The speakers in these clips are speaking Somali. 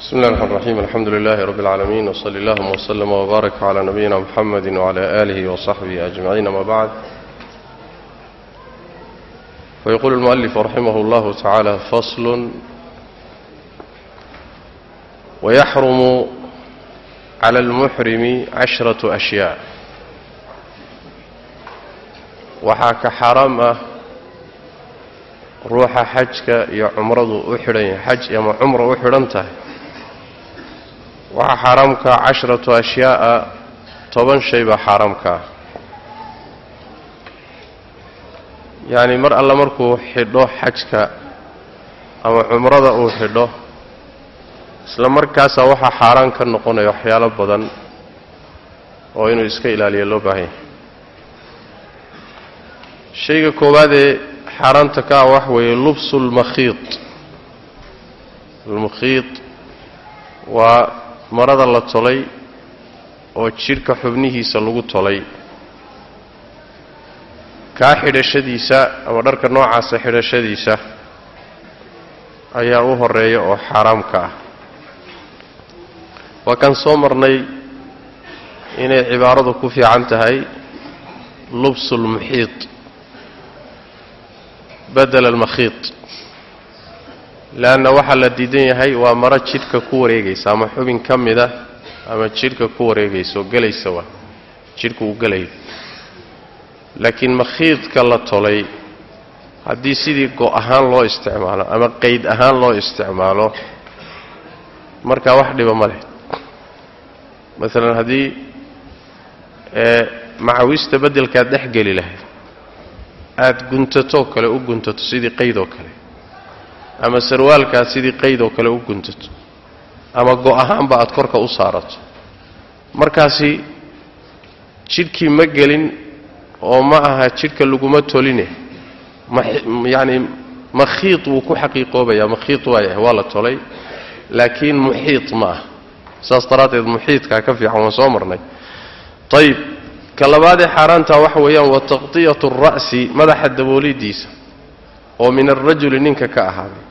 بسم الله الرحمن الرحيم الحمد لله رب العالمين وصلى اللهم وسلم وبارك على نبينا محمد وعلى آله وصحبه أجمعين ما بعد فيقول المؤلف رحمه الله تعالى فصل ويحرم على المحرم عشرة أشياء waxaa ka xaaraam ah ruuxa xajka iyo cumradu u xidhan yahay xaj ama cumra u xidhan tahay waxaa xaaraamka cashratu ashyaa'a toban shay baa xaaraamka ah yacni mar alle markuu xidho xajka ama cumrada uu xidho isla markaasaa waxaa xaaraan ka noqonaya waxyaalo badan oo inuu iska ilaaliya loo baahan yahay. Shayga koowaad ee xaaraanta ka ah wax weeye lubsu lmakhiid almakhiid waa marada la tolay oo jidhka xubnihiisa lagu tolay. Kaa xidhashadiisa ama dharka noocaasa xidhashadiisa ayaa u horreeya oo xaaraamka ah. Waa kan soo marnay inay cibaaradu ku fiican tahay lubsu lmuxiid badel almakhiid leanna waxaa la diidan yahay waa maro jidhka ku wareegaysa ama xubin ka mida ama jidhka ku wareegaysa oo gelaysa waa jidhka uu laakiin makhiidka la tolay haddii sidii go' ahaan loo isticmaalo ama qayd ahaan loo isticmaalo markaa wax dhiba ma leh maalan haddii macawista beddelkaad dhex geli lahayd aada guntatoo kale u guntato sidii qaydoo kale ama sarwaalkaad sidii qaydoo kale u guntato ama go' ahaanba aad korka u saarato. Markaasi jidhkii ma gelin oo ma aha jidhka laguma toline yacni makhiid wuu ku xaqiiqoobayaa makhiid waayah waa la tolay laakiin muxiid ma ah saas daraaddeed muxiidkaa ka fiican waan soo marnay. Ayib ka labaadee xaaraantaa waxa weeyaan wa taqdiyatu alra'si madaxa daboolidiisa oo min alrajuli ninka ka ahaaday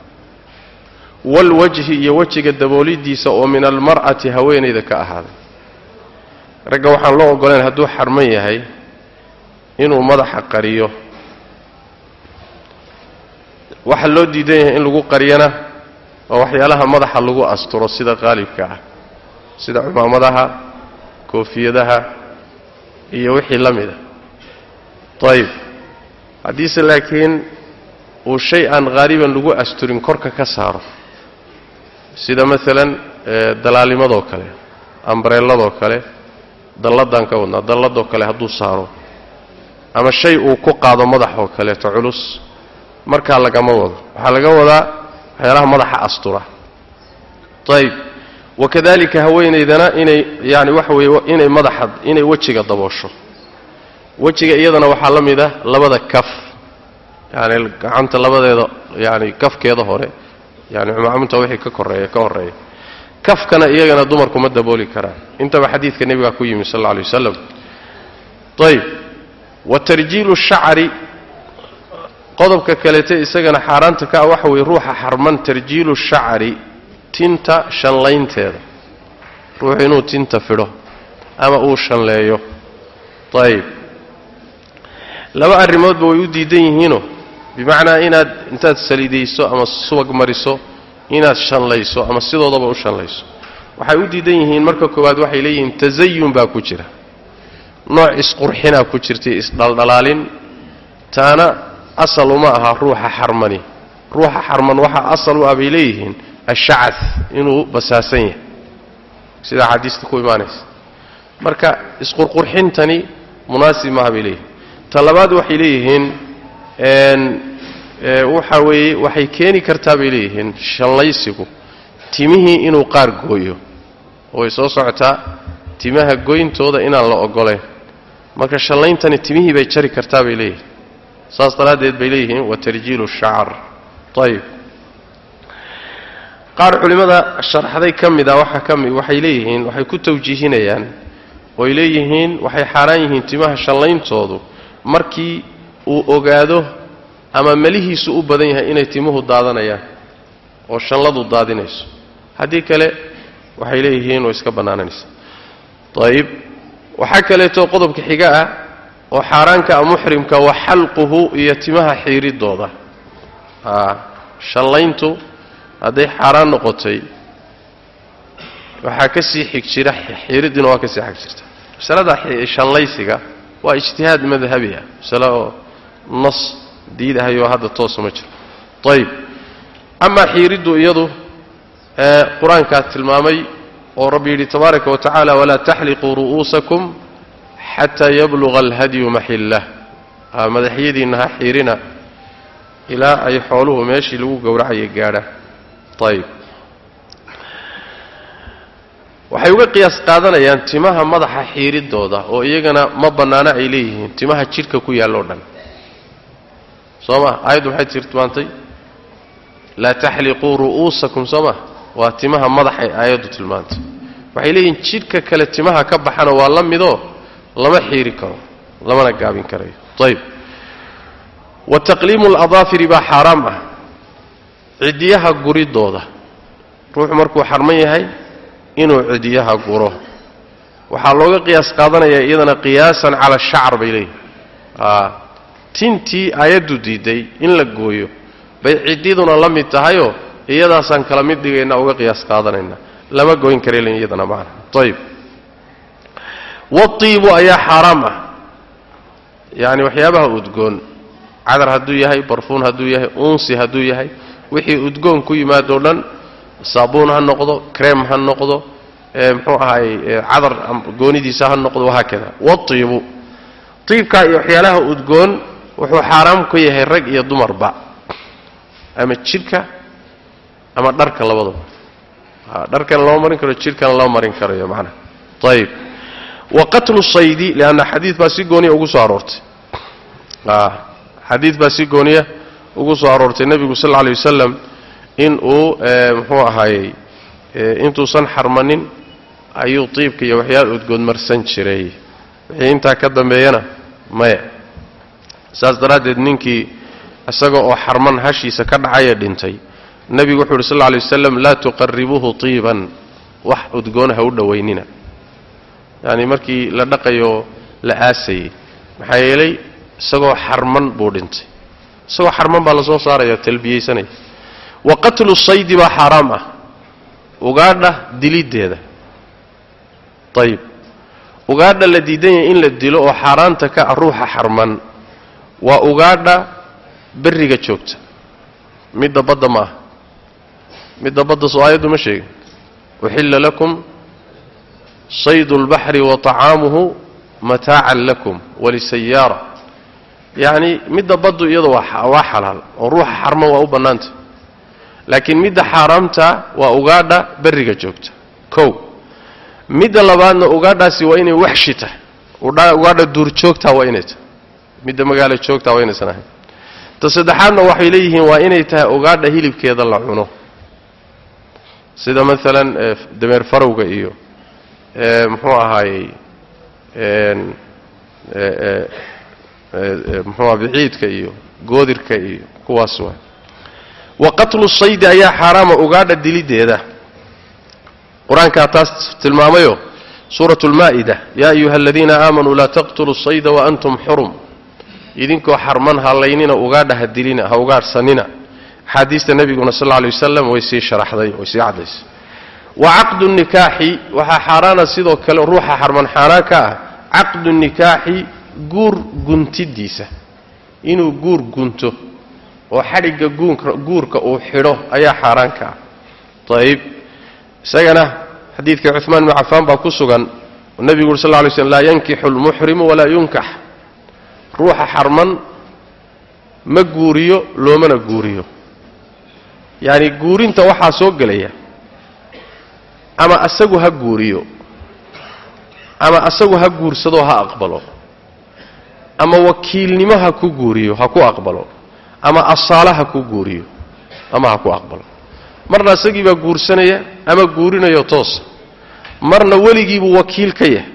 waalwajhi iyo wejiga daboolidiisa oo min almar'ati haweenayda ka ahaaday. Ragga waxaan loo ogolayn hadduu xarman yahay inuu madaxa qariyo. Waxa loo diidan yahay in lagu qariyana waa waxyaalaha madaxa lagu asturo sida qaalibka ah sida cumaamadaha koofiyadaha iyo wixii la mida ayib haddiise laakiin uu shay aan haaliban lagu asturin korka ka saaro sida maalan dalaalimadoo kale ambareelladoo kale dalladaan ka wadnaa dalladoo kale hadduu saaro ama shay uu ku qaado madaxoo kaleeto culus markaa lagama wado. Waxaa laga wadaa waxyaalaha madaxa astura. Ayib wakadalika haweenaydana inay yani waxa weeye inay madaxa inay wejiga daboosho. Wejiga iyadana waxaa la mid ah labada kaf. Yani gacanta labadeeda yani kafkeeda hore yani cumaamunta wixii ka koreeya ka horreeya kafkana iyagana dumarku ma dabooli karaan. Intaba xadiidka nebigaa ku yimi sal alla alay wasalam ayib wa tarjiilu shacri. Qodobka kaleete isagana xaaraanta ka ah waxa weeye ruuxa xarman tarjiilu shacri. Tinta shanlaynteeda. Ruuxu inuu tinta fidho ama uu shanleeyo. Ayib laba arrimoodba way u diidan yihiinoo bimacnaa inaad intaad saliidayso ama subag mariso inaad shanlayso ama sidoodaba u shanlayso. Waxay u diidan yihiin marka koowaad waxay leeyihiin tasayun baa ku jira. Nooc isqurxinaa ku jirtay isdhaldhalaalin. Taana asal uma aha ruuxa xarmani. Ruuxa xarman waxaa asal u ah bay leeyihiin ashacad inuu basaasan yahay. Sida axaadiista ku imaanaysa. Marka isqurqurxintani munaasib maaha bay leeyihiin. Ta labaad waxay leeyihiin waxa weeye waxay keeni kartaa bay leeyihiin shallaysigu. Timihii inuu qaar gooyo. Way soo socotaa timaha goyntooda inaan la ogolayn marka shallayntani timihii bay jari kartaa bay leeyihiin. Saas daraaddeed bay leeyihiin wa tarjiilu shacar ayib qaar culimmada sharxday ka mid a waxaa ka mid waxay leeyihiin waxay ku tawjiihinayaan. Oy leeyihiin waxay xaaraan yihiin timaha shallayntoodu. Markii uu ogaado ama melihiisu u badan yahay inay timuhu daadanayaan oo shalladu daadinayso. Haddii kale waxay leeyihiin way iska bannaananaysa ayib waxaa kaleeto qodobka xiga ah oo xaaraanka a muxrimka wa xalquhu iyo timaha xiiridooda. Shallayntu hadday xaaraan noqotay waxaa ka xig jira xiiriddina waa ka sii jirta. Masalada shallaysiga waa ijtihaad madhabi ah oo nas diidahayoo hadda toosa ma jiro. Ayib amaa xiiriddu iyadu qur'aankaa tilmaamay oo rabbi yidhi tabaaraka wa tacaala walaa taxliquu ru'uusakum xataa yabluga alhadyu maxillah madaxyadiinna ha xiirina ilaa ay xooluhu meeshii lagu gowracaya gaadha. Ayib waxay uga qiyaas qaadanayaan timaha madaxa xiiridooda oo iyagana ma bannaano ay leeyihiin timaha jidhka ku yaalloo dhan soo ma aayaddu maxay tilmaantay laa taxliquu ru'uusakum soo ma waa timaha madaxay aayaddu tilmaantay. Waxay leeyihiin jidhka kale timaha ka baxana waa la midoo lama xiiri karo lamana gaabin karayo. Ayib wa taqliimu aladaafiri baa xaaraam ah cidiyaha guridooda. Ruuxu markuu xarman yahay inuu cidiyaha guro. Waxaa looga qiyaas qaadanayaa iyadana qiyaasan cala shacar bay leeyihiin tintii aayaddu diiday in la gooyo. Bay ciddiduna la mid tahayoo iyadaasaan kala mid dhigayna uga qiyaas qaadanayna. Lama goyn kara l iyadana macna ayib watiibu ayaa xaaraam ah. Yacni waxyaabaha udgoon. Cadar hadduu yahay barfuun hadduu yahay unsi hadduu yahay wixii udgoon ku yimaadoo dhan saabuun ha noqdo kreem ha noqdo muxuu ahaay cadar goonidiisa ha noqdo wahaakada. Watiibu tiibkaa iyo waxyaalaha udgoon wuxuu xaaraam ku yahay rag iyo dumarba. Ama jidhka ama dharka labadaba dharkana lama marin karo jidhkana lama marin karayo macnaha ayib wa qatlu saydi lianna xadiid baa si gooniya ugu soo aroortay. Xadiid baa si gooniya ugu soo aroortay nebigu sal alla alay wasalam in uu muxuu ahaayey intuusan xarmanin ayuu tiibka iyo waxyaala udgoon marsan jiray. Wixii intaa ka dambeeyana maya saas daraaddeed ninkii isaga oo xarman hashiisa ka dhacaya dhintay nebigu wuxu uhi sal lla wasalam laa tuqaribuuhu tiiban. Wax udgoon ha u dhowaynina yacni markii la dhaqayo la aasayey. Maxaa yeelay isagoo xarman buu dhintay. Isagoo xarman baa la soo saaraya talbiyeysanaya wa qatlu saydi baa xaaraam ah. Ugaadha diliddeeda ayib ugaadha la diidan yahay in la dilo oo xaaraanta ka ah ruuxa xarman waa ugaadha berriga joogta. Midda badda ma aha. Midda badda soo aayaddu ma sheegin. Uxilla lakum saydu اlbaxri wa طacaamuhu mataacan lakum walisayaara yacni midda baddu iyadu waa xalaal oo ruuxa xarman waa u bannaanta. Laakiin midda xaaraamta waa ugaadha berriga joogta. Kow midda labaadna ugaadhaasi waa inay waxshi tahay. Ugaadha duurjoogtaa waa inay tahay midda magaalo joogtaa waa inaysan ahayn ta saddexaadna waxay leeyihiin waa inay tahay ugaadha hilibkeeda la cuno. Sida maalan dameer farowga iyo muxuu ahaayey muxuuaha biciidka iyo goodirka iyo kuwaas waa. Wa qatlu saydi ayaa xaaraama ugaadha diliddeeda qur'aankaa taas tilmaamayo suuratu lmaa'ida yaa ayuha aladiina aamanuu laa taqtuluu sayda waantum xurum idinkoo xarman hallaynina ugaadha ha dilina ha ugaadhsanina. Axaadiista nebiguna sal alla lay wasalam way sii sharaxday way sii caddaysay wa caqdu nikaaxi waxaa xaaraana sidoo kale ruuxa xarman xaaraan ka ah caqdu nikaaxi guur guntidiisa. Inuu guur gunto oo xadhigga guurka uu xidho ayaa xaaraan ka ah. Ayib isagana xadiidka cumaan bnu cafaan baa ku sugan nebigu uri sal lay slm laa yankixu lmuxrimu walaa yunkax ruuxa xarman ma guuriyo loomana guuriyo. Yacni guurinta waxaa soo gelaya. Ama asagu ha guuriyo. Ama asagu ha guursadoo ha aqbalo. Ama wakiilnimo ha ku guuriyo ha ku aqbalo. Ama asaala ha ku guuriyo ama ha ku aqbalo. Marna isagii baa guursanaya ama guurinayo toosa marna weligiibuu wakiil ka yahay.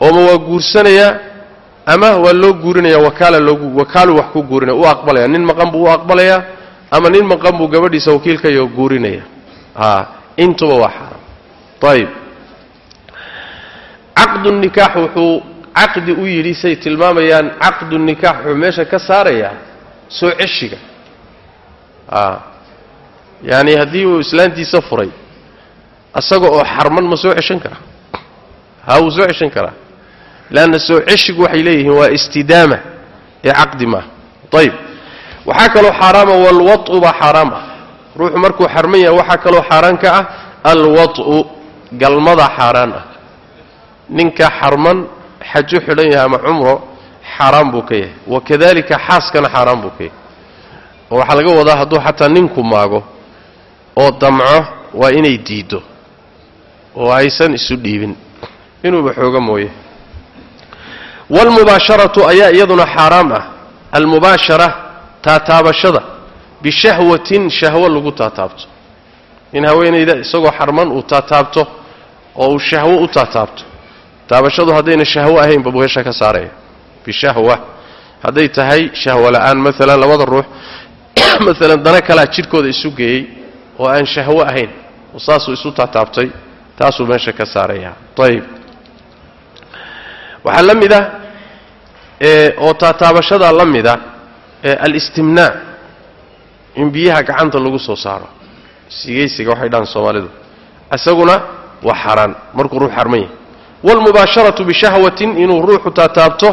Ooma waa guursanayaa ama waa loo guurinaya wakaala loogu wakaaluu wax ku guurinaya u aqbalaya. Nin maqan buu u aqbalayaa ama nin maqan buu gabadhiisa wakiil ka yaho guurinaya a intuba waa xaaraam ayib caqdu nikaax wuxuu caqdi u yidhi say tilmaamayaan caqdu nikaax wuxuu meesha ka saarayaa soo ceshiga. A yaani haddii uu islaantiisa furay asaga oo xarman ma soo ceshan karaa ha wuu soo ceshan karaa leanna soo ceshigu waxay leeyihiin waa istidaama ee caqdi maaha ayib waxaa kaloo xaaraama walwau baa xaaraam ah ruuxu markuu xarman yahay waxaa kaloo xaaraan ka ah alwau galmada xaaraan ah ninka xarman xaju xidhan yahay ama cumro xaaraan buu ka yahay wakadalika xaaskana xaaraan buu ka yahay oo waxaa laga wadaa hadduu xataa ninku maago oo damco waa inay diiddo oo aysan isu dhiibin inuuba xooga mooye waalmubaasharatu ayaa iyaduna xaaraam ah almubaashara taataabashada bishahwatin shahwo lagu taataabto in haweenayda isagoo xarman uu taataabto oo uu shahwo u taataabto taabashadu haddayna shahwo ahaynba buu ka saaraya bishahwa hadday tahay shahwo la'aan maalan labada ruux maalan dana kalaa jidhkooda isu geeyey oo aan shahwo ahayn oo saasuu isu taataabtay taasuu meesha ka saaraya ayib waxaa la mid ah oo taataabashadaa la mida alistimnaac in biyaha gacanta lagu soo saaro. Sigaysiga waxay dhahaan soomaalidu. Isaguna waa xaaraan markuu ruux xarman yahay. Waalmubaasharatu bishahwatin inuu ruuxu taataabto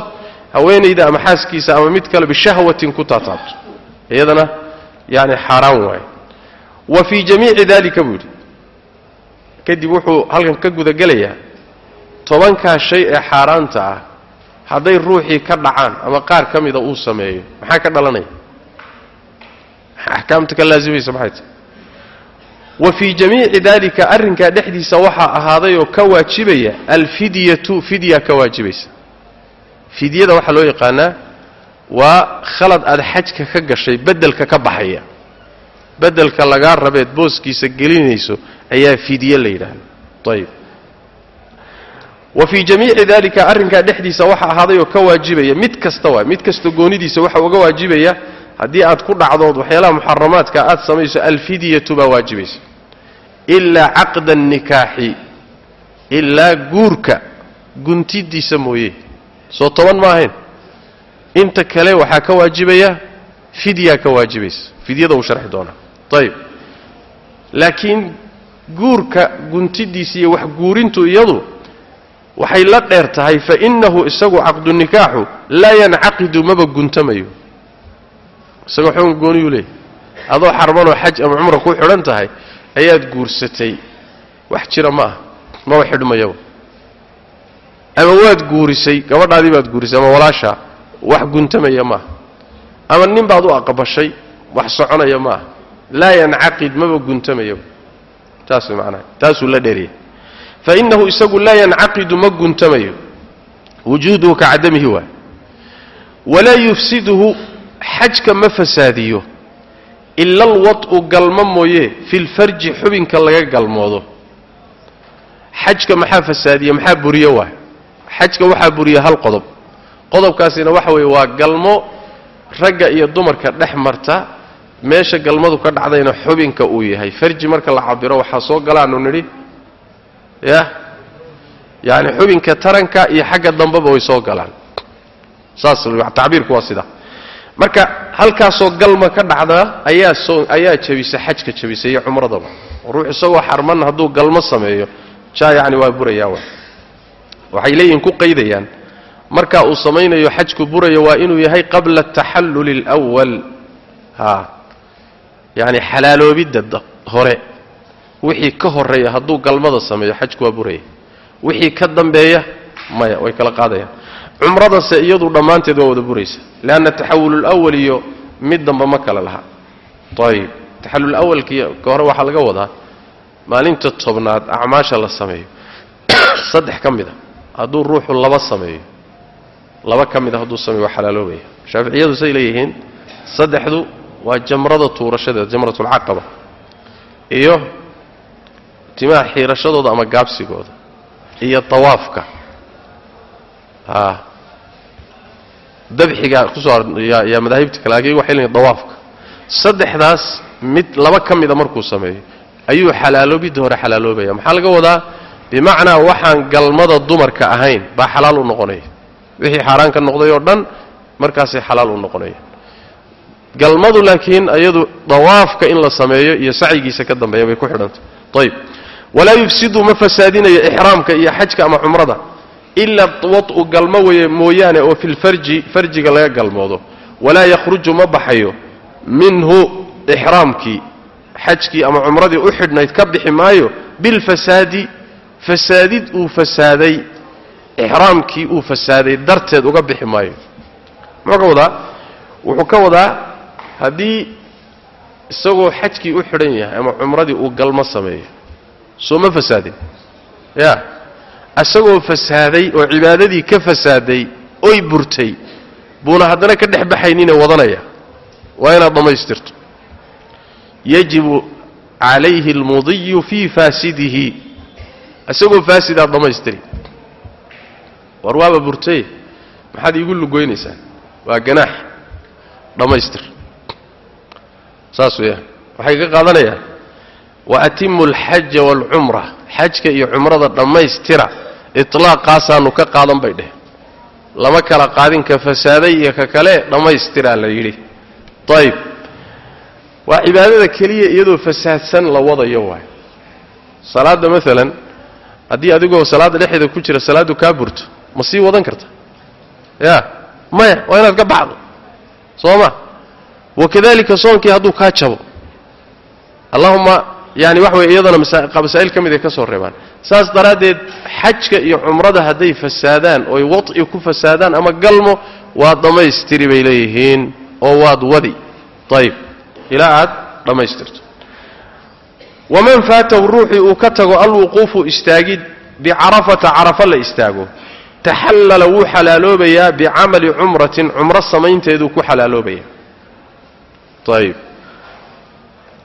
haweenayda ama xaaskiisa ama mid kale bishahwatin ku taataabto. Iyadana yani xaaraan waaye. Wa fii jamiici dalika buu yidhi. Kadib wuxuu halkan ka gudagelayaa tobankaa shay ee xaaraanta ah hadday ruuxii ka dhacaan ama qaar ka mida uu sameeyo maxaa ka dhalanaya? Axkaamta ka laasimaysa maxay tahay? Wa fii jamiici dalika arrinkaa dhexdiisa waxaa ahaaday oo ka waajibaya alfidyatu fidya ka waajibaysa fidyada waxaa loo yaqaanaa waa khalad aad xajka ka gashay beddelka ka baxaya. Beddelka lagaa rabeed booskiisa gelinayso ayaa fidye la yidhaahda ayib wa fii jamiici dalika arrinkaa dhexdiisa waxa ahaaday oo ka waajibaya mid kasta waay mid kasta goonidiisa waxa uga waajibaya haddii aad ku dhacdood waxyaalaha muxaramaadka aad samayso alfidyatu baa waajibaysa. Ilaa caqda annikaaxi ilaa guurka guntidiisa mooye. Soo toban ma ahayn. Inta kale waxaa ka waajibaya fidyaa ka waajibaysa. Fidyada uu sharxi doonaa. Ayib laakiin guurka guntidiisa iyo wax guurintu iyadu waxay la dheer tahay fa innahu isagu caqdu nikaaxu laa yancaqidu maba guntamayo. Isagoo xogan gooniyuu leeyahy adoo xarmanoo xaj ama cumra ku xidhan tahay ayaad guursatay. Wax jira ma ah maba xidhmayaba ama waad guurisay gabadhaadii baad guurisay ama walaashaa wax guntamaya maaha ama nin baad u aqbashay wax soconaya maaha laa yancaqid maba guntamayaba taas way macnaha taasuu la dheeriyay fa innahu isagu laa yancaqidu ma guntamayo wujuuduhu ka cadamihi waay walaa yufsiduhu xajka ma fasaadiyo ila alwad'u galmo mooye fi lfarji xubinka laga galmoodo xajka maxaa fasaadiya maxaa buriye waay xajka waxaa buriya hal qodob qodobkaasina waxa weeye waa galmo ragga iyo dumarka dhex marta meesha galmadu ka dhacdayna xubinka uu yahay farji marka la cabiro waxaa soo galaanu nidhi yah yacani xubinka taranka iyo xagga dambeba way soo galaan. Saas waa sida. Marka halkaasoo galma ka dhacdaa ayaa soo ayaa jabisa xajka jabisa iyo cumradaba. Ruux isagoo xarman hadduu galmo sameeyo jaa yacni waa burayaa wa waxay leeyihiin ku qaydayaan. Marka uu samaynayo xajku buraya waa inuu yahay qabla ataxalluli alwal ha. Yacni xalaaloobidda hore wixii ka horreeya hadduu galmada sameeyo xajku waa buraya wixii ka dambeeya maya way kala qaadayaan. Cumradase iyadu dhammaanteed waa wada buraysa. Leanna taxawululawal iyo mid damba ma kale laha ayib taxallulawalkii ka hore waxaa laga wadaa maalinta tobnaad acmaasha la sameeyo. Saddex ka mid a. Hadduu ruuxu laba sameeyo. Laba ka mid a hadduu sameeyo waa xalaaloobaya. Shaaficiyadu say leeyihiin saddexdu waa jamrada tuurashadeeda jamratulcaqaba iyo timaha xiirashadooda ama gaabsigooda iyo tawaafka. A dabxigaa ku soo yaa madaahibta kale laakiin waxay leeyihiin dawaafka saddexdaas mid laba ka mida markuu sameeyo ayuu xalaaloobidda hore xalaaloobaya maxaa laga wadaa? Bimacnaa waxaan galmada dumarka ahayn baa xalaal u noqonaya. Wixii xaaraan ka noqday oo dhan markaasay xalaal u noqonaya galmadu laakiin iyadu dawaafka in la sameeyo iyo sacyigiisa ka dambeeya bay ku xidhantay. Ayib walaa yufsidu ma fasaadinayo ixraamka iyo xajka ama cumrada ila watu galmo weye mooyaane oo fi lfarji farjiga laga galmoodo. Walaa yakhruju ma baxayo minhu ixraamkii xajkii ama cumradii u xidhnayd ka bixi maayo bilfasaadi fasaadid uu fasaaday ixraamkii uu fasaaday darteed uga bixi maayo. Muxuu ka wadaa? Wuxuu ka wadaa haddii isagoo xajkii u xidhan yahay ama cumradii uu galmo sameeyo soo ma fasaadin. Ya. Isagoo fasaaday oo cibaadadii ka fasaaday oy burtay buuna haddana ka dhex baxaynine wadanaya. Waa inaad dhammaystirto. Yajibu calayhi almudiyu fii faasidihi. Isagoo faasidaad dhammaystiri. War waaba burtay. Maxaad iigu lugoynaysaa. Waa ganaax. Dhammaystir. Saas weeyaan. Waxay ka qaadanayaan wa atimu alxaja waalcumra xajka iyo cumrada dhammaystira itlaaqaasaanu ka qaadan bay dheh lama kala qaadin ka fasaaday iyo ka kale dhammaystiraa la yidhi. Ayib waa cibaadada keliya iyadoo fasaadsan la wadayo waay salaadda maalan haddii adigoo salaadda dhexeeda ku jira salaaddu kaa burto ma sii wadan karta. Ya maya waa inaad ka baxdo soo ma? Wakadalika soonkii hadduu kaa jabo. Allahuma yani wax wey iyadana masaa'il ka mid ay ka soo reebaan. Saas daraaddeed xajka iyo cumrada hadday fasaadaan oy wadci ku fasaadaan ama galmo waad dhammaystiri bay leeyihiin oo waad wadi. Ayib ilaa aad dhammaystirto. Waman faatahu ruuxii uu ka tago alwuquufu istaagid bicarafata carafa la istaago. Taxallala wuu xalaaloobayaa bicamali cumratin cumro samaynteeduu ku xalaaloobaya ayib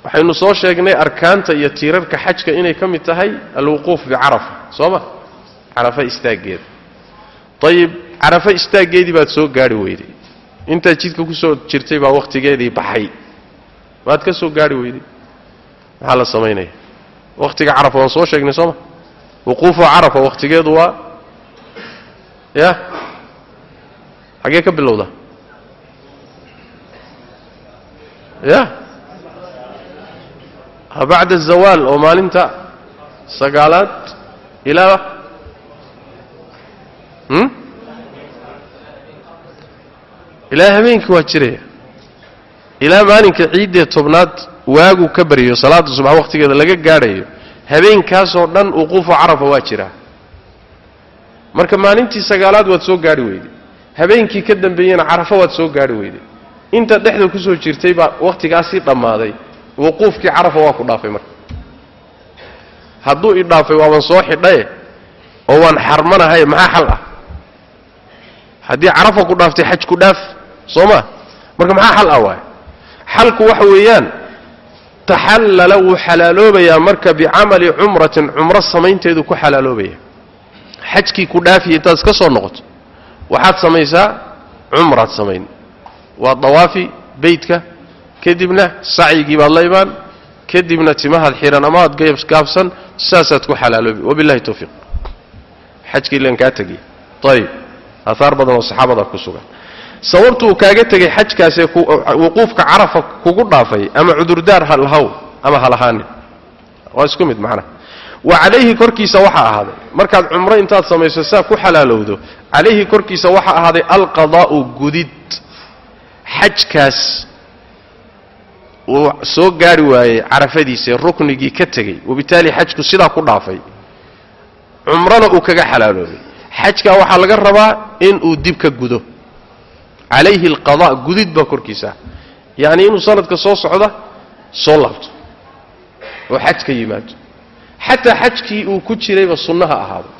waxaynu soo sheegnay arkaanta iyo tiirarka xajka inay ka mid tahay alwuquuf bicarafa soo ma? Carafa istaaggeeda ayib carafa istaaggeedii baad soo gaari weyday intaad jidka ku soo jirtay baa wakhtigeedii baxay. Waad ka soo gaari weyday maxaa la samaynaya? Wakhtiga carafa waan soo sheegnay sooma wuquufu carafa wakhtigeedu waa ya? Xaggee ka bilowda? Ya bacda azawaal oo maalinta sagaalaad ilaa ilaa habeenkii waa jiraya ilaa maalinka ciiddee tobnaad waagu ka baryayo salaada subax wakhtigeeda laga gaadhayo habeenkaasoo dhan wuquufu carafa waa jiraa marka maalintii sagaalaad waad soo gaadhi weyday habeenkii ka dambeeyena carafa waad soo gaadhi weyday inta dhexda ku soo jirtay baa wakhtigaasii dhammaaday wuquufkii carafa waa ku dhaafay marka. Hadduu i dhaafay waaban soo xidhaye oo waan xarmanahaye maxaa xal ah? Haddii carafa ku dhaaftay xaj ku dhaaf soo ma? Marka maxaa xal ah waay xalku waxa weeyaan taxallala wuu xalaaloobayaa marka bicamali cumratin cumro samaynteedu ku xalaaloobaya xajkii ku dhaafiya intaad iska soo noqoto waxaad samaysaa cumraad samayn. Waa dawaafi beytka kadibna sacyigii baad la imaan kadibna timahaad xihan amaad gaabsan saasaad ku xalaaloobi wabillahi tawfiiq. Xajkii lan kaa tegiy ayib aahaar badan oo saxaabada ku sugan. Sababtu uu kaaga tegay xajkaasee wuquufka carafa kugu dhaafay ama cudurdaar halhaw ama halahaanin waa isku mid macnaha wa calayhi korkiisa waxaa ahaaday. Markaad cumro intaad samayso saa ku xalaalowdo calayhi korkiisa waxaa ahaaday alqadaa'u gudid. Xajkaas uu soo gaari waayey carafadiisa ruknigii ka tegey wabitaali xajku sidaa ku dhaafay. Cumrona uu kaga xalaaloobay xajkaa waxaa laga rabaa inuu dib ka gudo. Calayhi alqada' gudid baa korkiisa. Yacni inuu sanadka soo socda soo laabto. Oo xaj ka yimaado. Xataa xajkii uu ku jirayba sunnaha ahaado.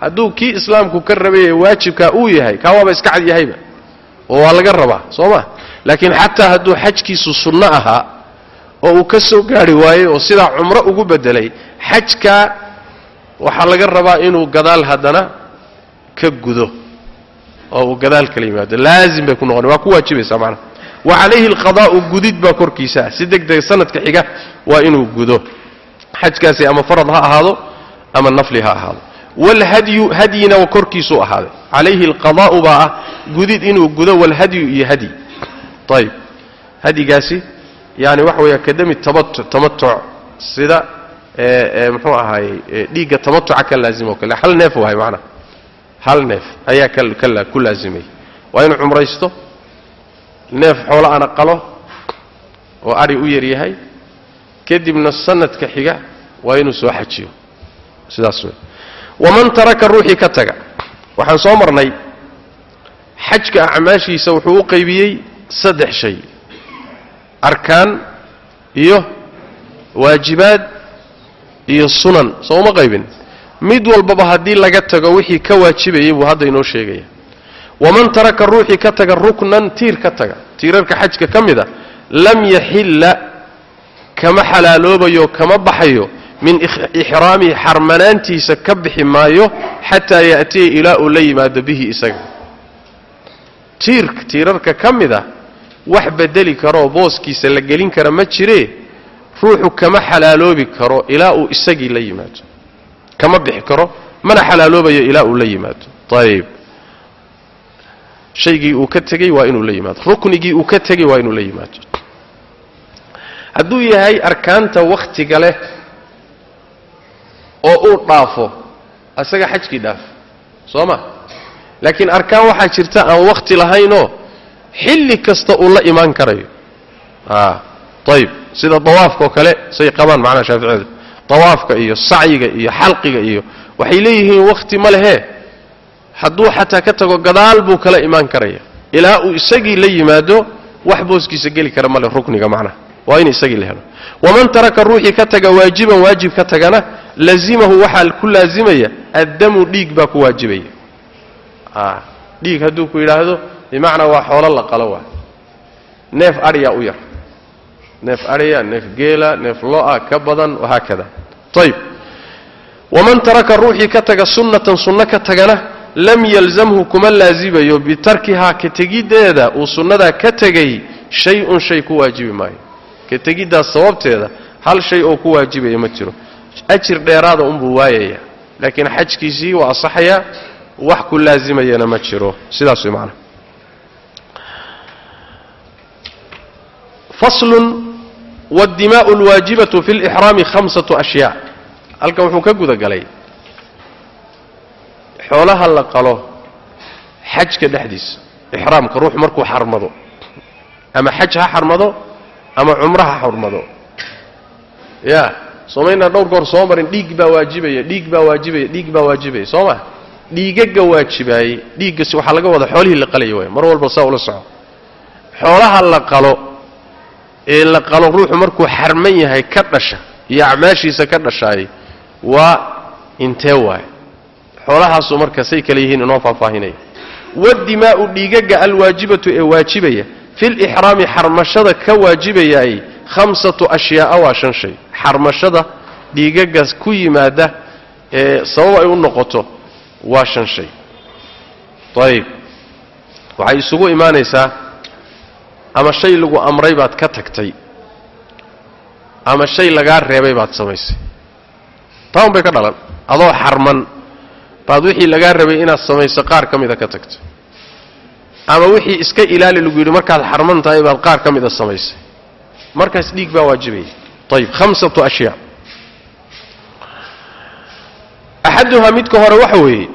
Hadduu kii islaamku ka rabaye waajibkaa uu yahay kaa waaba iska cad yahayba. Oo waa laga rabaa soo ma laakiin xataa hadduu xajkiisu sunno ahaa oo uu ka soo gaari waayey oo sidaa cumro ugu bedelay xajkaa waxaa laga rabaa inuu gadaal haddana ka gudo oo uu gadaal kala yimaado. Laazim bay ku noqona waa ku waajibaysaa macnaha. Wa calayhi alqadaa'u gudid baa korkiisa. Si deg deg sanadka xiga waa inuu gudo. Xajkaasi ama farad ha ahaado ama nafli ha ahaado. Waalhadyu hadyina korkiisuu ahaaday. Calayhi alqadaa'u baa ah gudid inuu gudo walhadyu iyo hadyi ayib hadyigaasi yani waxa weeya kadami tamatuc sida muxuu ahaayey dhiigga tamatuca ka laazimo kale. Hal neef waay macnaha hal neef ayaa ku laazimay. Waa inuu cumraysto neef xoolo ana qalo oo adhi u yar yahay kadibna sanadka xiga waa inuu soo xajiyo. Sidaas wey waman taraka ruuxii ka taga. Waxaan soo marnay xajka saddex shay. Arkaan iyo waajibaad iyo sunan. Soo uma qaybin? Mid walbaba haddii laga tago wixii ka waajibayay buu hadda inoo sheegaya. Waman taraka ruuxii ka taga ruknan tiir ka taga. Tiirarka xajka ka mid a lam yaxilla kama xalaaloobayo kama baxayo min ixraamihi xarmanaantiisa ka bixi maayo xataa ya'tiya ilaa uu la yimaado bihi isaga. Tiir tiirarka ka mid a wax bedeli karooo booskiisa la gelin kara ma jiree ruuxu kama xalaaloobi karo ilaa uu isagii la yimaado kama bixi karo mana xalaaloobayo ilaa uu la yimaado ayib shaygii uu ka tegey waa inuu la yimaado ruknigii uu ka tegey waa inuu la yimaado hadduu yahay arkaanta wakhtiga leh oo uu dhaafo isaga xajkii dhaaf soo ma? Laakiin arkaan waxaa jirta aan wakhti lahaynoo xilli kasta uu la imaan karayo. Ayib sida dawaafka oo kale say qabaan macnaha shaaficiyadu. Dawaafka iyo sacyiga iyo xalqiga iyo waxay leeyihiin wakhti ma lehe. Hadduu xataa ka tago gadaal buu kala imaan karaya. Ilaa uu isagii la yimaado wax booskiisa geli kara male rukniga macnaha. Waa in isagii la helo. Waman taraka ruuxii ka taga waajiban waajib ka tagana lazimahu waxaa ku laazimaya addamu dhiig baa ku waajibaya. Dhiig hadduu ku yidhaahdo bimacnaa waa xoolo la qalo waa. Neef adhiyaa u yar. Neef adhiya neef geela neef lo'a ka badan wahaakada ayib waman taraka ruuxii ka taga sunnatan sunno ka tagana lam yalzamhu kuma laazimayo bitarkihaa ka tegiddeeda uu sunnadaa ka tegay shay-un shay ku waajibi maayo. Ka tegiddaas sababteeda hal shay oo ku waajibaya ma jiro. Ajir dheeraada unbuu waayaya laakiin xajkiisii waa asaxayaa wax ku laazimayana ma jiro. Sidaas way macnaha faslun wadimaau alwaajibatu fi lixraami hamsatu ashyaa halkan wuxuu ka guda galay xoolaha la qalo xajka dhexdiisa ixraamka ruuxu markuu xarmado ama xaj ha xarmado ama cumro ha xarmado ya soomaynaan dhowr goor soo marin dhiig baa waajibaya dhiig baa waajibaya dhiig baa waajibaya soo ma dhiigaga waajibaaye dhiiggas waxaa laga wadaa xoolihii la qalaya waay mar walba saa ula soco xoolaha la qalo ee la qalo ruuxu markuu xarman yahay ka dhasha iyo acmaashiisa ka dhashaayay waa intee waay xoolahaasuu marka say kale yihiin inoo faahfaahinaya. Wadimaa'u dhiigaga alwaajibatu ee waajibaya filixraami xarmashada ka waajibayaay hamsatu ashyaa'a waa shan shay. Xarmashada dhiigagaas ku yimaada ee sabab ay u noqoto waa shan shay. Ayib waxay isugu imaanaysaa ama shay lagu amray baad ka tagtay. Ama shay lagaa reebay baad samaysay taa un bay ka dhalan. Adoo xarman. Baad wixii lagaa rabay inaad samayso qaar ka mida ka tagto ama wixii iska ilaali lagu yidhi markaad xarman tahay baad qaar ka mida samaysay markaas dhiig baa waajibaya ayib hamsatu ashyaa. Axaduhaa midka hore waxa weeye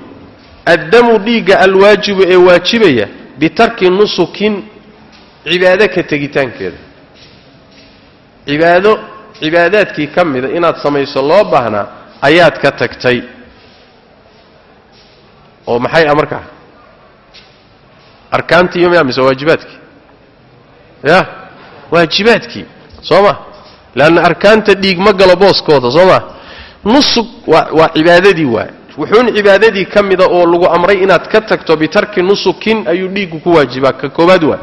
addamu dhiigga alwaajibu ee waajibaya bitarki nusukin cibaado ka tegitaankeeda. Cibaado cibaadaadkii ka mida inaad samayso loo baahnaa ayaad ka tagtay. Oo maxay ah markaa arkaantii iyo miya mise waajibaadkii? Ya? Waajibaadkii. Soo ma? Leanna arkaanta dhiig ma galo booskooda soo ma? Nusug waa waa cibaadadii waay wuxuun cibaadadii ka mida oo lagu amray inaad ka tagto bitarki nusukin ayuu dhiiggu ku waajibaa. Ka koobaad waay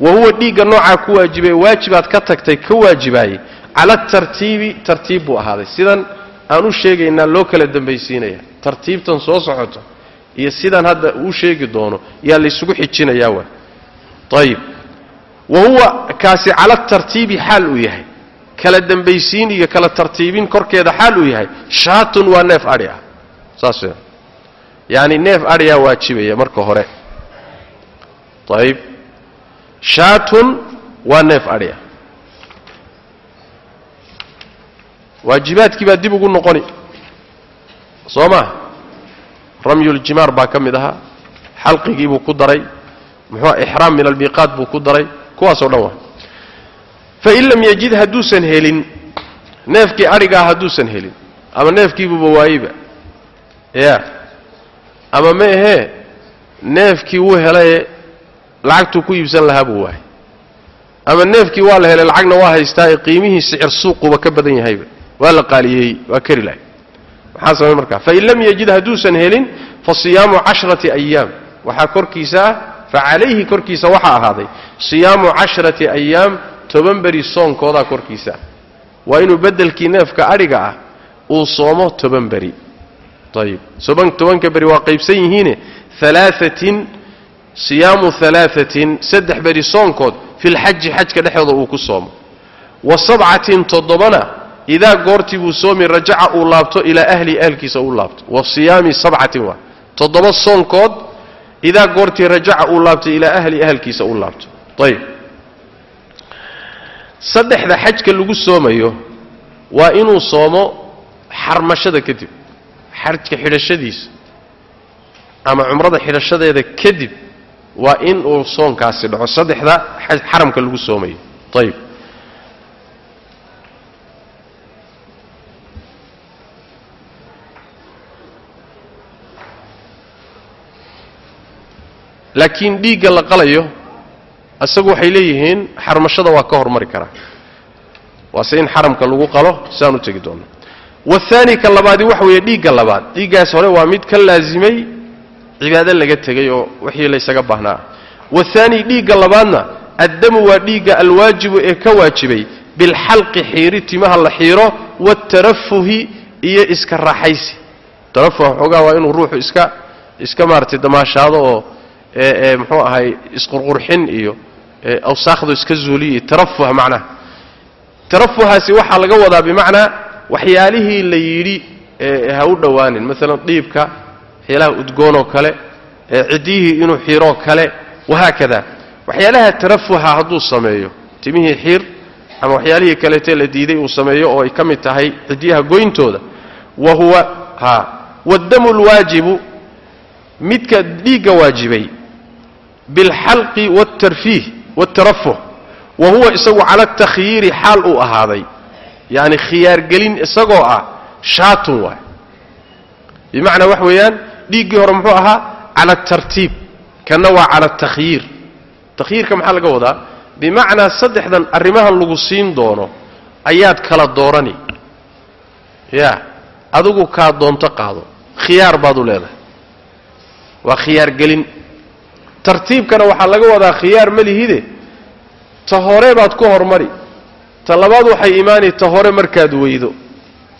wa huwa dhiigga noocaa ku waajibay waajibaad ka tagtay ka waajibaayey cala tartiibi tartiib buu ahaaday. Sidan aan u sheegaynaa loo kala dambaysiinaya. Tartiibtan soo socoto iyo sidaan hadda uu sheegi doono yaa laysugu xijinayaa waay ayib wa huwa kaasi cala tartiibi xaal uu yahay. Kala dambaysiin iyo kala tartiibin korkeeda xaal uu yahay. Shaatun waa neef adhi ah saas w yaani neef adhiyaa waajibaya marka hore. Ayib shaatun waa neef adhi ah waajibaadkii baa dib ugu noqoni. Soo maa ramyuljimaar baa ka mid ahaa xalqigii buu ku daray muxuua ixraam min almiiqaat buu ku daray kuwaasoo dhan waa fain lam yajid hadduusan helin neefkii adhigaa hadduusan helin ama neefkiibuuba waayeyba ya. Ama ma ahee neefkii wuu helaye lacagtuu ku iibsan lahaa buu waayay ama neefkii waa la helay lacagna waa haystaa ee qiimihii sicir suuquba ka badan yahayba waa la qaaliyeeyey waa kari lahay. Maxaa samay markaa fain lam yajid hadduusan helin fa siyaamu cashrati ayaam waxaa korkiisa ah fa calayhi korkiisa waxaa ahaaday siyaamu cashrati ayaam toban beri soonkoodaa korkiisa. Waa inuu beddelkii neefka adhiga ah uu soomo toban beri. Ayib tobanka beri waa qaybsan yihiine alaaثatin siyaamu alaaثatin saddex beri soonkood fi lxaji xajka dhexdooda uu ku soomo. Wa sabcatin toddobana idaa goortii buu soomi rajaca uu laabto ilaa ahli ahlkiisa uu laabto. Wa siyaami sabcatin waa toddoba soonkood idaa goortii rajaca uu laabto ilaa ahli ahlkiisa uu laabto. Ayib saddexda xajka lagu soomayo waa inuu soomo xarmashada kadib xajka xidhashadiisa ama cumrada xidhashadeeda kadib waa in uu soonkaasi dhaco. Saddexda xaramka lagu soomayo. Ayib laakiin dhiigga la qalayo isagu waxay leeyihiin xarmashada waa ka hormari karaa waase in xaramka lagu qalo saan u tegi doonno wahaani ka labaadi waxa weeye dhiigga labaad. Dhiiggaas hore waa mid ka laasimay cibaado laga tegay oo wixii laysaga baahnaa wahaani dhiigga labaadna addamu waa dhiigga alwaajibu ee ka waajibay bilxalqi xiiri timaha la xiiro waatarafuhi iyo iska raaxaysi. Tarafuh xoogaa waa inuu ruuxu iska iska maaratay damaashaado oo muxuu ahay isqurqurxin iyo awsaakhdu iska zuuliya tarafuha macnaha. Tarafuhaasi waxaa laga wadaa bimacnaa waxyaalihii la yidhi ha u dhowaanin. Maalan dhiibka waxyaalaha udgoonoo kale ciddiyihii inuu xiiroo kale wahaakada. Waxyaalaha tarafuha hadduu sameeyo timihii xiir ama waxyaalihii kaleetee la diiday uu sameeyo oo ay ka mid tahay ciddiyaha goyntooda wa huwa ha waddamu lwaajibu midka dhiigga waajibay bilxalqi waaltarfiih waaltarafuh wa huwa isagu cala atakhyiiri xaal uu ahaaday. Yacni khiyaargelin isagoo ah shaatun waay. Bimacnaa wax weeyaan dhiiggii hore muxuu ahaa cala atartiib kanna waa cala atakhyiir takhyiirka maxaa laga wadaa? Bimacnaa saddexdan arrimahan lagu siin doono ayaad kala doorani. Ya adigu kaa doonto qaado. Khiyaar baad u leedahay. Waa khiyaargelin tartiibkana waxaa laga wadaa khiyaar ma lihide. Ta hore baad ku hormari. Ta labaad waxay imaani ta hore markaad weydo.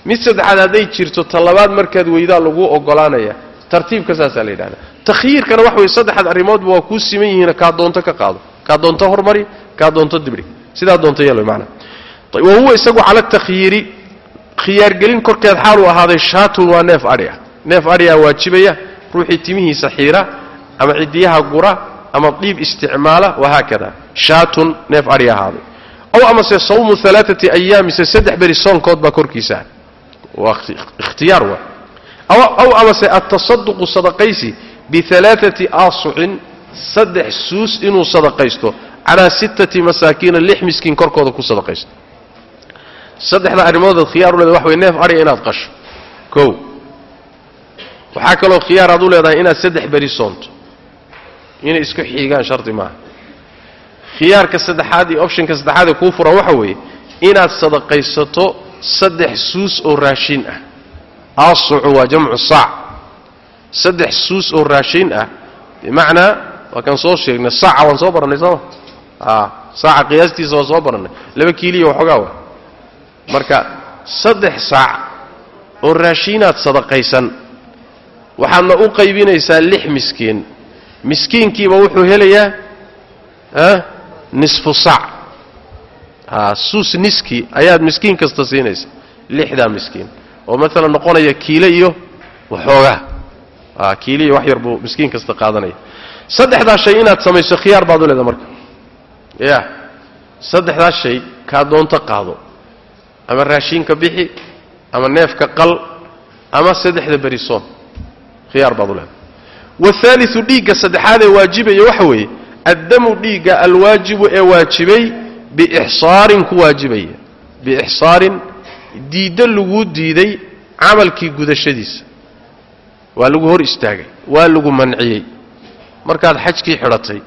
Mid saddexaad hadday jirto ta labaad markaad weydaa laguu ogolaanaya tartiibka saasaa la yidhahda takhyiirkana wax weye saddexaad arrimoodba waa kuu siman yihiin kaa doonto ka qaado kaa doonto hormari kaa doonto dibdhig sidaa doonto yeelo maana wa huwa isagu cala takhyiiri khiyaargelin korkeed xaaluu ahaaday shaatun waa neef adhi ah neef adhigaa waajibaya ruuxii timihiisa xiira ama cidiyaha gura ama dhiib isticmaala wahaakada shaatun neef adhi ahaaday. Ow amase sawmu alaaati ayaam mise saddex beri soonkood baa korkiisaa waa ikhtiyaar waa aw amase atasaduqu sadaqaysi bialaaati aasucin saddex suus inuu sadaqaysto calaa sittati masaakiina lix miskiin korkooda ku sadaqaysto saddexda arrimoodood khiyaar u leeda wax way neef adhiga inaad qasho kow waxaa kaloo khiyaar aad u leedahay inaad saddex beri soonto inay isku xiigaan shardi maaha khiyaarka saddexaad iyo optionka saddexaad ee kuu furan waxa weeye inaad sadaqaysato saddex suus oo raashin ah aasucu waa jamcu saac saddex suus oo raashin ah. Bimacnaa waa kaan soo sheegnay. Saaca waan soo barannay sooma saaca qiyaastiisa waan soo barannay laba kiiliya waxoogaa wa? Marka saddex saac oo raashinaad sadaqaysan waxaadna u qaybinaysaa lix miskiin. Miskiinkiiba wuxuu helayaa nisfu saac suus niski ayaad miskiin kasta siinaysa lixdaa miskiin oo maalan noqonaya kiile iyo waxoogaa. Kiile iyo wax yar buu miskiin kasta qaadanaya. Saddexdaa shay inaad samayso khiyaar baad u leeda marka. Ya saddexdaas shay kaa doonto qaado. Ama raashiinka bixi ama neefka qal ama saddexda berisoon khiyaar baad u leeda wahaaliu dhiigga saddexaad ee waajibaya waxa weeye addamu dhiigga alwaajibu ee waajibay biixsaarin ku waajibaya. Biixsaarin diiddo laguu diiday camalkii gudashadiisa. Waa lagu hor istaagay waa lagu manciyey. Markaad xajkii xidhatay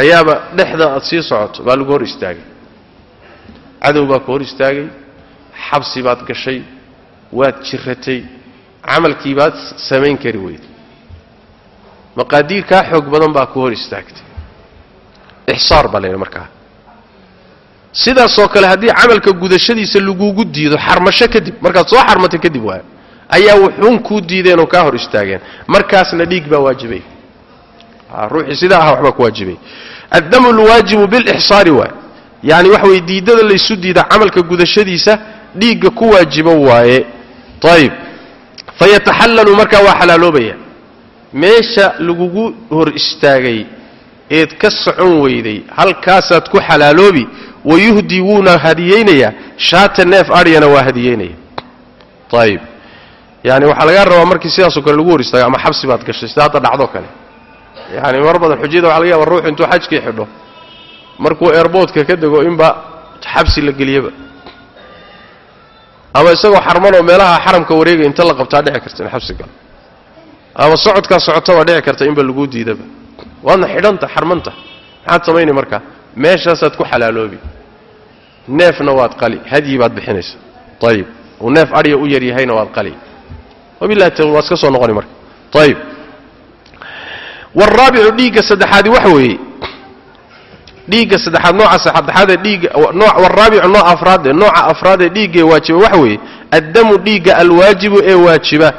ayaaba dhexda aad sii socoto baa lagu hor istaagay. Cadow baa ku hor istaagay xabsi baad gashay waad jiratay camalkii baad samayn kari weyday maqaadiir kaa xoog badan baa ku hor istaagtay. Ixsaar baa layidhi markaa sidaasoo kale haddii camalka gudashadiisa lagugu diido xarmasho kadib markaad soo xarmatay kadib waay ayaa wuxuun kuu diideen oo kaa hor istaageen. Markaasna dhiig baa waajibay. Ruuxii sidaa aha waxbaa ku waajibay. Addamu lwaajibu bilixsaari waay. Yani waxa weye diidada laysu diida camalka gudashadiisa dhiigga ku waajibo waaye. Ayib fayataxallalu markaa waa xalaaloobaya meesha lagugu hor istaagay eed ka socon weyday halkaasaad ku xalaaloobi wayuhdii wuuna hadiyeynayaa shaata neef aryana waa hadiyeynaya ayib yani waxaa lagaa rabaa markii sidaasoo kale lagu hor istaago ama xabsi baad gashay sida hadda dhacdo kale yani mar badan xujiyada waxa laga yaba ruux intuu xajkii xidho markuu airboodka ka dego inba xabsi la geliyaba ama isagoo xarmanoo meelaha xaramka wareegay inta la qabtaa dhici karta in xabsi galo ama socodkaa socotaba dhici karta inba laguu diidaba waadna xidhanta xarmanta maxaad samayni markaa meeshaasaad ku xalaaloobi. Neefna waad qali hadyi baad bixinaysa. Ayib uu neef adhya u yaryahayna waad qali. Waad iska soo noqoni marka. Ayib waalraabicu dhiigga saddexaadi waxa weeye. Dhiigga saddexaad nooca saddexaadee dhiigga waalraabicu nooc afraadee nooca afraadee dhiiggae waajiba waxa weeye. Addamu dhiigga alwaajibu ee waajiba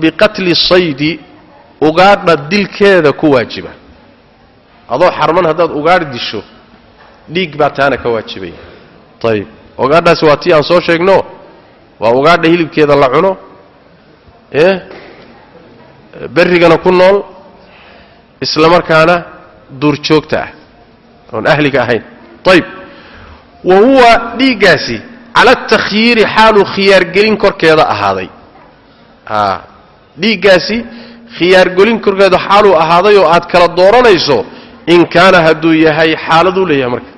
biqatli saydi ugaadha dilkeeda ku waajiba adoo xarman haddaad ugaadh disho dhiig baa taana ka waajibaya ayib ugaadhaasi waa tii aan soo sheegno waa ugaadha hilibkeeda la cuno ee berrigana ku nool isla markaana duurjoogta ah oon ahliga ahayn. Ayib wa huwa dhiiggaasi cala atakhyiiri xaaluu khiyaargelin korkeeda ahaaday. Dhiiggaasi khiyaargelin korkeeda xaaluu ahaaday oo aad kala dooranayso in kaana hadduu yahay xaaladuu leeyahay marka.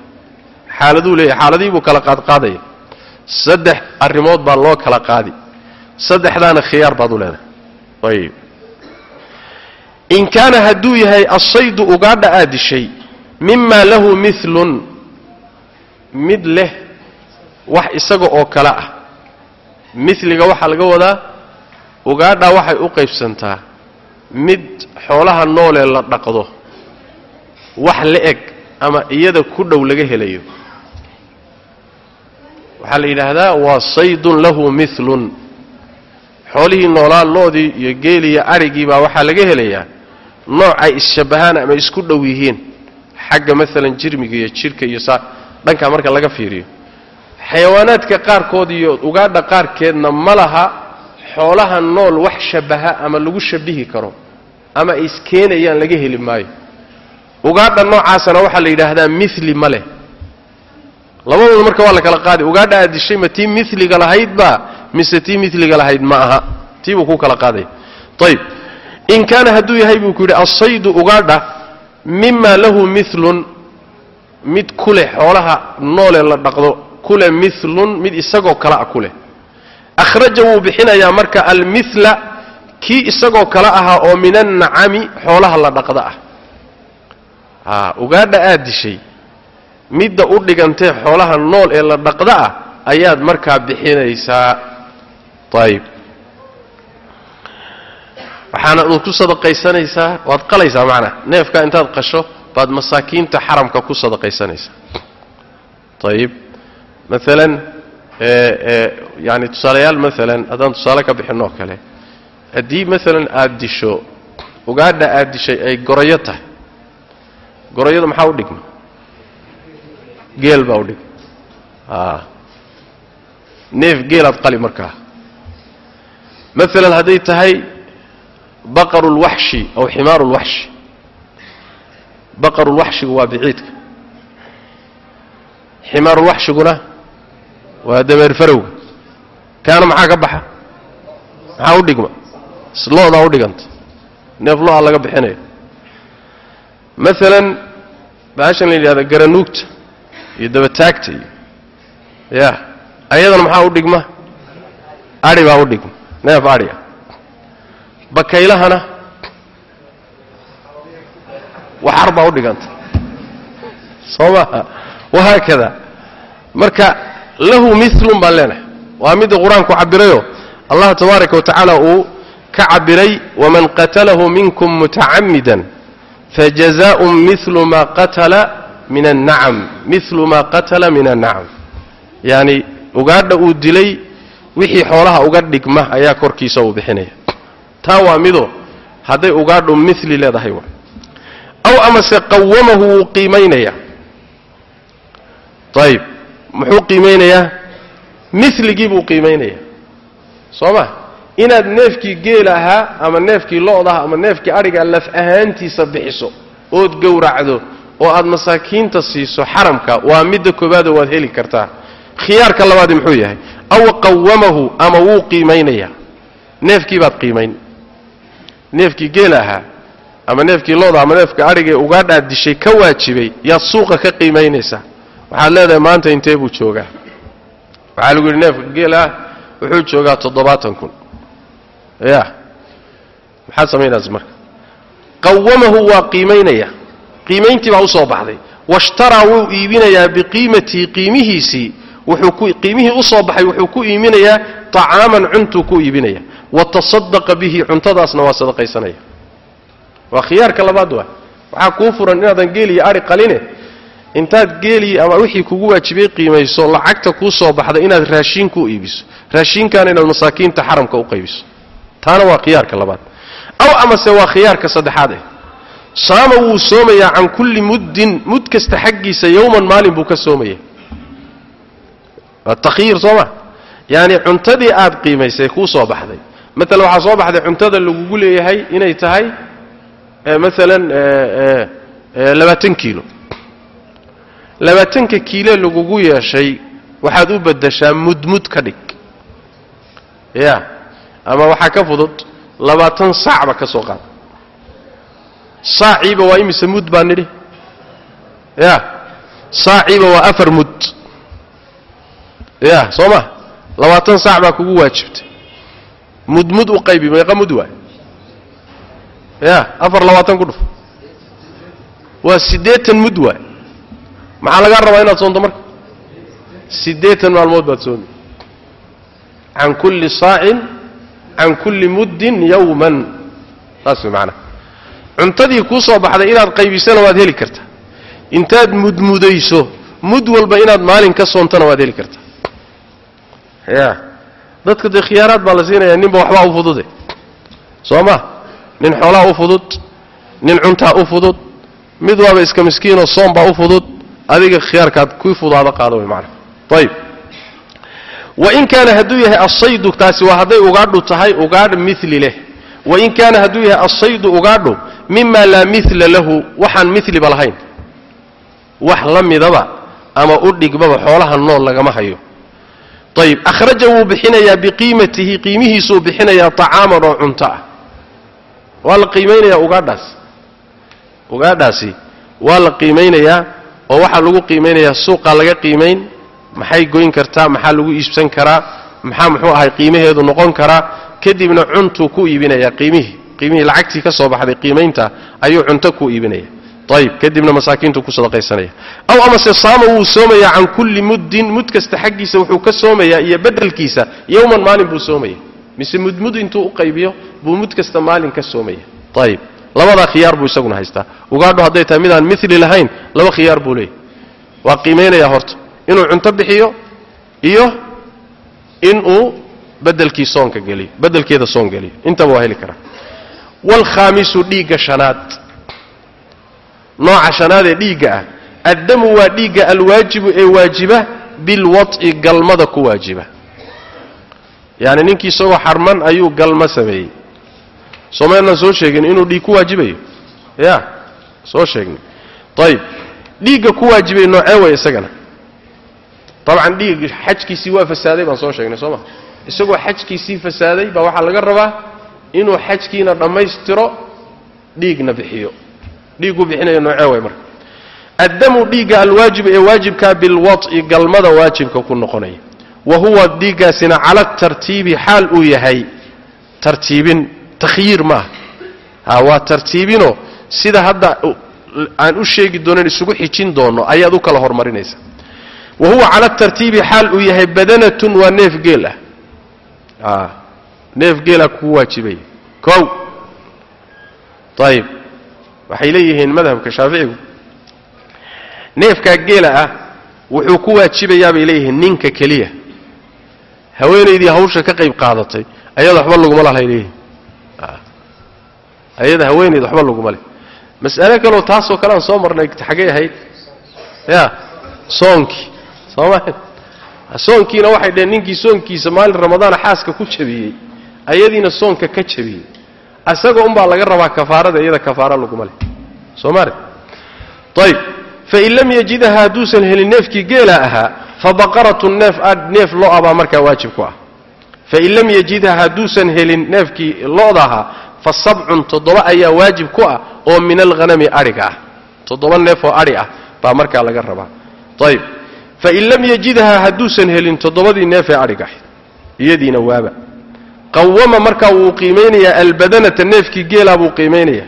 Xaaladuu leeyahay xaaladii buu kala qaadqaadaya. Saddex arrimood baa loo kala qaadi. Saddexdaana khiyaar baad u leedahay. Ayib. In kaana hadduu yahay asaydu ugaadha aad dishay mimaa lahu milun mid leh wax isaga oo kale ah. Miliga waxaa laga wadaa ugaadhaa waxay u qaybsantaa mid xoolaha noolee la dhaqdo wax la eg ama iyada ku dhow laga helayo. Waxaa la yidhaahdaa waa saydun lahu milun xoolihii noolaa loodii iyo geeliyo adhigii baa waxaa laga helayaa nooc ay isshabbahaan ama isku dhow yihiin. Xagga maalan jirmiga iyo jidhka iyo saa dhankaa marka laga fiiriyo. Xayawaanaadka qaarkood iyo ugaadha qaarkeedna ma laha xoolaha nool wax shabbaha ama lagu shabihi karo ama ay iskeenayaan laga heli maayo ugaadha noocaasana waxaa la yidhaahdaa mili ma leh. Labadooda marka waa la kala qaadi ugaadha aad dishay ma tii miliga lahaydba mise tii miliga lahayd ma aha. Tii buu ku kala qaadaya ayib in kaana hadduu yahay buu ku yidhi asaydu ugaadha mima lahu milun mid ku leh xoolaha noolee la dhaqdo ku leh milun mid isagoo kale a ku leh. Akhraja wuu bixinayaa marka almila kii isagoo kale ahaa oo min annacami xoolaha la dhaqda ah ugaadha aad dishay. Midda u dhigantee xoolaha nool ee la dhaqda ah ayaad markaa bixinaysaa. Ayib waxaana uad ku sadaqaysanaysaa waad qalaysaa macnaa. Neefka intaad qasho baad masaakiinta xaramka ku sadaqaysanaysaa. Ayib maalan yani tusaalayaal maalan haddaan tusaale ka bixinoo kale haddii maalan aad disho ugaadha aad dishay ay gorayo tahay gorayadu maxaa u dhigma geel baa udhig neef geelaad qali markaa maalan hadday tahay baqaru lwaxshi aw ximaaru lwaxshi baqarulwaxshigu waa biciidka ximaarulwaxshiguna waa dameer farowga kaana maxaa ka baxa? Maxaa u dhigma? Loodaa u dhiganta. Neef lo'a laga bixinayo maalan baashan la yidhahda garanuugta iyo dabataagta iyo ya ayadana maxaa u dhigma? Adhi baa u dhigma. Neef adhi ah. Bakaylahana waxar baa u dhiganta. Soo maha wahaakada marka lahu milun baan leenahay. Waa midda qur'aanku cabirayo allah tabaaraka wa tacaala uu ka cabiray waman qatalahu minkum mutacammidan fajazaءun milu ma qatala min annacam milu ma qatala min annacam yacni ugaadha uu dilay wixii xoolaha uga dhigma ayaa korkiisa uu bixinaya. Taa waa mido hadday ugaadhu mili leedahay wa aw amase qawamahu wuu qiimaynaya ayib muxuu qiimaynayaa miligii buu qiimaynaya soo ma inaad neefkii geel ahaa ama neefkii lo-daha ama neefkii adhiga laf ahaantiisa bixiso ood gowracdo oo aad masaakiinta siiso xaramka waa midda koobaadoo waad heli kartaa. Khiyaarka labaadi muxuu yahay? Aw qawamahu ama wuu qiimaynaya. Neefkii baad qiimayn. Neefkii geel ahaa ama neefkii looda ama neefka adhigae ugaadhaad dishay ka waajibay yaad suuqa ka qiimaynaysaa waxaad leedahay maanta intee buu joogaa? Waxaa lagu yidhi neefka geel ah wuxuu joogaa toddobaatan kun ya. Maxaad samaynaysa marka? Qawamahu waa qiimaynaya qiimayntii baa u soo baxday. Washtaraa wuu iibinayaa biqiimatihi qiimihiisii qiimihii u soo baxay wuxuu ku iiminayaa طacaaman cuntuu ku iibinaya. Watasadaqa bihi cuntadaasna waa sadaqaysanaya. Waa khiyaarka labaad waa. Waxaa kuu furan inaadan geeliyo ari qaline intaad geelii ama wixii kugu waajibay qiimayso lacagta kuu soo baxda inaad raashiin ku iibiso. Raashiinkaana inaad masaakiinta xaramka u qaybiso taana waa khiyaarka labaad. Aw amase waa khiyaarka saddexaad eh. Saama wuu soomayaa can kulli muddin mud kasta xaggiisa yowman maalin buu ka soomaya. Waa takhyiir soo ma yaani cuntadii aad qiimaysay kuu soo baxday. Maalan waxaa soo baxday cuntada lagugu leeyahay inay tahay maalan labaatan kiilo. Labaatanka kiile lagugu yeeshay waxaad u beddeshaa mudmud ka dhig. Ya ama waxaa ka fudud labaatan saacba ka soo qaada saaciiba waa imise mud baa nidhi? Ya saaciiba waa afar mud. Ya soo ma? Labaatan saac baa kugu waajibtay mudmud u qaybi meeqa mud waay. Ya afar labaatan ku dhuf. Waa siddeetan mud waay. Maxaa lagaa rabaa inaad soonto marka? Siddeetan maalmood baad soomi. Can kulli saacin can kulli muddin yowman saas way macanaha cuntadii kuu soo baxday inaad qaybisana waad heli kartaa intaad mudmudayso mud walba inaad maalin ka soontana waad heli kartaa ya dadka dee khiyaaraad baa la siinaya ninba waxbaa u fudude soo ma? Nin xoolaa u fudud nin cuntaa u fudud mid waaba iska miskiinoo soom baa u fudud adiga khiyaarkaad ku fudaado qaado way macana ayib wain kaana hadduu yahay asaydu taasi waa hadday ugaadhu tahay ugaadh mili leh. Wain kaana hadduu yahay asaydu ugaadhu mima laa mila lahu waxaan miliba lahayn. Wax la midaba ama u dhigbaba xoolaha nool lagama hayo. Ayib akhraja wuu bixinayaa biqiimatihi qiimihiisuu bixinayaa طacaaman oo cunto ah. Waa la qiimaynayaa ugaadhaas. Ugaadhaasi waa la qiimaynayaa oo waxaa lagu qiimaynayaa suuqaa laga qiimayn maxay goyn kartaa maxaa lagu iibsan karaa maxaa muxuu ahay qiimaheedu noqon karaa kadibna cuntuu ku iibinayaa qiimihii qiimihii lacagtii ka soo baxday qiimaynta ayuu cunto ku iibinaya. Ayib kadibna masaakiintu ku sadaqaysanaya. Aw amase saama wuu soomayaa can kulli muddin mud kasta xaggiisa wuxuu ka soomayaa iyo bedelkiisa yowman maalin buu soomaya. Mise mudmud intuu u qaybiyo buu mud kasta maalin ka soomaya. Ayib labadaa khiyaar buu isaguna haystaa. Ugaadho hadday tahay midaan mili lahayn laba khiyaar buu leeyahy waa qiimaynayaa horta inuu cunto bixiyo iyo inuu bedelkii soonka geliyo bedelkeeda soon geliyo. Intaba waa heli karaa. Waalkhaamisu dhiigga shanaad. Nooca shanaad ee dhiigga ah addamu waa dhiigga alwaajibu ee waajiba bilwad'i galmada ku waajiba. Yacni ninkii isagoo xarman ayuu galma sameeyey. Soomaynaan soo sheegin inuu dhiig ku waajibayo? Ya soo sheegnay ayib dhiigga ku waajibay noocee way isagana dabcan dhiig xajkiisii waa fasaaday baan soo sheegnay soo ma? Isagoo xajkiisii fasaaday baa waxaa laga rabaa inuu xajkiina dhammaystiro dhiigna bixiyo. Dhiigguu bixinayo noocee way marka? Addamu dhiigga alwaajibu ee waajibkaa bilwad'i galmada waajibka ku noqonaya. Wa huwa dhiiggaasina cala tartiibi xaal uu yahay tartiibin takhyiir maaha ha waa tartiibinoo sida hadda aan u sheegi doonan isugu xijin doono ayaad u kala hormarinaysa wa huwa cala tartiibi xaal uu yahay badanatun waa neef geel ah neef geelaa kugu waajibaya kow ayib waxay leeyihiin madhabka shaaficigu neefkaa geela ah wuxuu ku waajibayaa bay leeyihiin ninka keliya haweenaydii hawsha ka qayb qaadatay ayada waxba laguma lahay leeyihiin ayada haweenayd waxba laguma leh mas'ale kaleo taasoo kale aan soo marnay xaggay ahayd ya soonkii soo maha soonkiina waxay dheheen ninkii soonkiisa maalin ramadaana xaaska ku jabiyey ayadiina soonka ka jabiyey. Isaga unbaa laga rabaa kafaarada iyada kafaara laguma leh. Soo maare ayb fain lam yajidha hadduusan helin neefkii geela ahaa fabaqaratun neef neef lo'a baa markaa waajib ku ah. Fain lam yajidha hadduusan helin neefkii lo-da ahaa fa sabcun toddoba ayaa waajib ku ah oo min alhanami adhiga ah. Toddoba neef oo adhi ah baa markaa laga rabaa. Ayb fain lam yajidha hadduusan helin toddobadii neefee adhiga ahayd iyadiina waaba qawama markaa wuu qiimaynayaa albadanata neefkii geelaa buu qiimaynayaa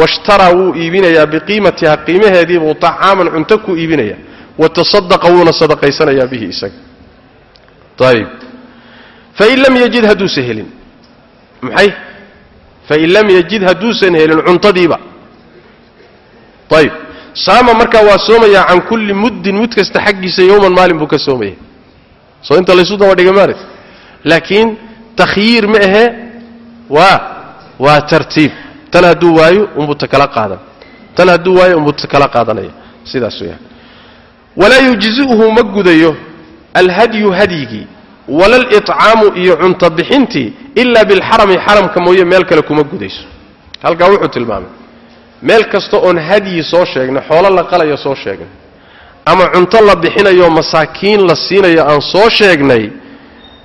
washtaraa wuu iibinayaa biqiimatiha qiimaheediibuu طacaaman cunto ku iibinaya watasadaqa wuuna sadaqaysanayaa bihi isaga ayb fain lam yajid hadduusan helin maxay fain lam yajid hadduusan helin cuntadiiba ayb saama markaa waa soomayaa can kulli muddin mud kasta xaggiisa yowman maalin buu ka soomaya. Soo inta laysu daba dhiga maaret laakiin takhyiir ma ahe waa waa tartiib. Tan hadduu waayo unbuu ta kala qaadan. Tan hadduu waayo unbuu ta kala qaadanaya. Sidaas weyaan walaa yujzi'uhu ma gudayo alhadyu hadyigii wala alicaamu iyo cunto bixintii ilaa bilxarami xaramka mooye meel kale kuma gudayso. Halkaa wuxuu tilmaamay meel kasta oon hadyi soo sheegnay xoolo la qalayo soo sheegnay. Ama cunto la bixinayo masaakiin la siinayo aan soo sheegnay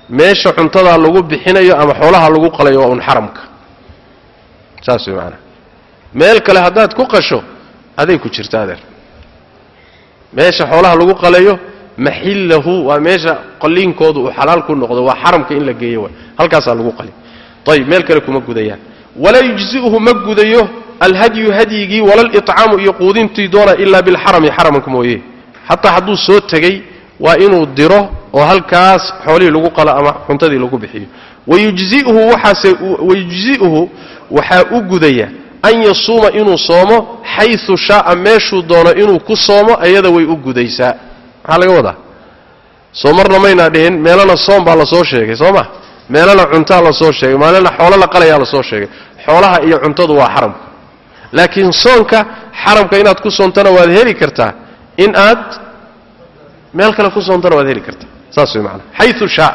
meesha cuntadaa lagu bixinayo ama xoolaha lagu qalayo waa un xaramka. Saas way macanaa meel kale haddaad ku qasho aday ku jirta adeer. Meesha xoolaha lagu qalayo maxillahu waa meesha qaliinkoodu uu xalaal ku noqdo waa xaramka in la geeyo halkaasaa lagu qali ayib meel kale kuma gudayaan. Walaa yujzi'uhu ma gudayo alhadyu hadyigii walalicaamu iyo quudintii doona ilaa bilxarami xaramka mooye. Xataa hadduu soo tegey waa inuu diro oo halkaas xoolihii lagu qalo ama cuntadii lagu bixiyo. Wayujzi'uhu waxaa u gudaya an yasuuma inuu soomo xayu shaaa meeshuu doono inuu ku soomo ayada way u gudaysaa. Maxaa laga wadaa? Soo marna dhihin meelana soom baa la soo sheegay soo ma? Meelana cuntaa la soo sheegay meelana xoolo la qalayaa la soo sheegay. Xoolaha iyo cuntadu waa xaramka laakiin soonka xaramka inaad ku soontana waad heli kartaa. In aad meel kale ku soontana waad heli kartaa. Saas way macanaa xayu shaaa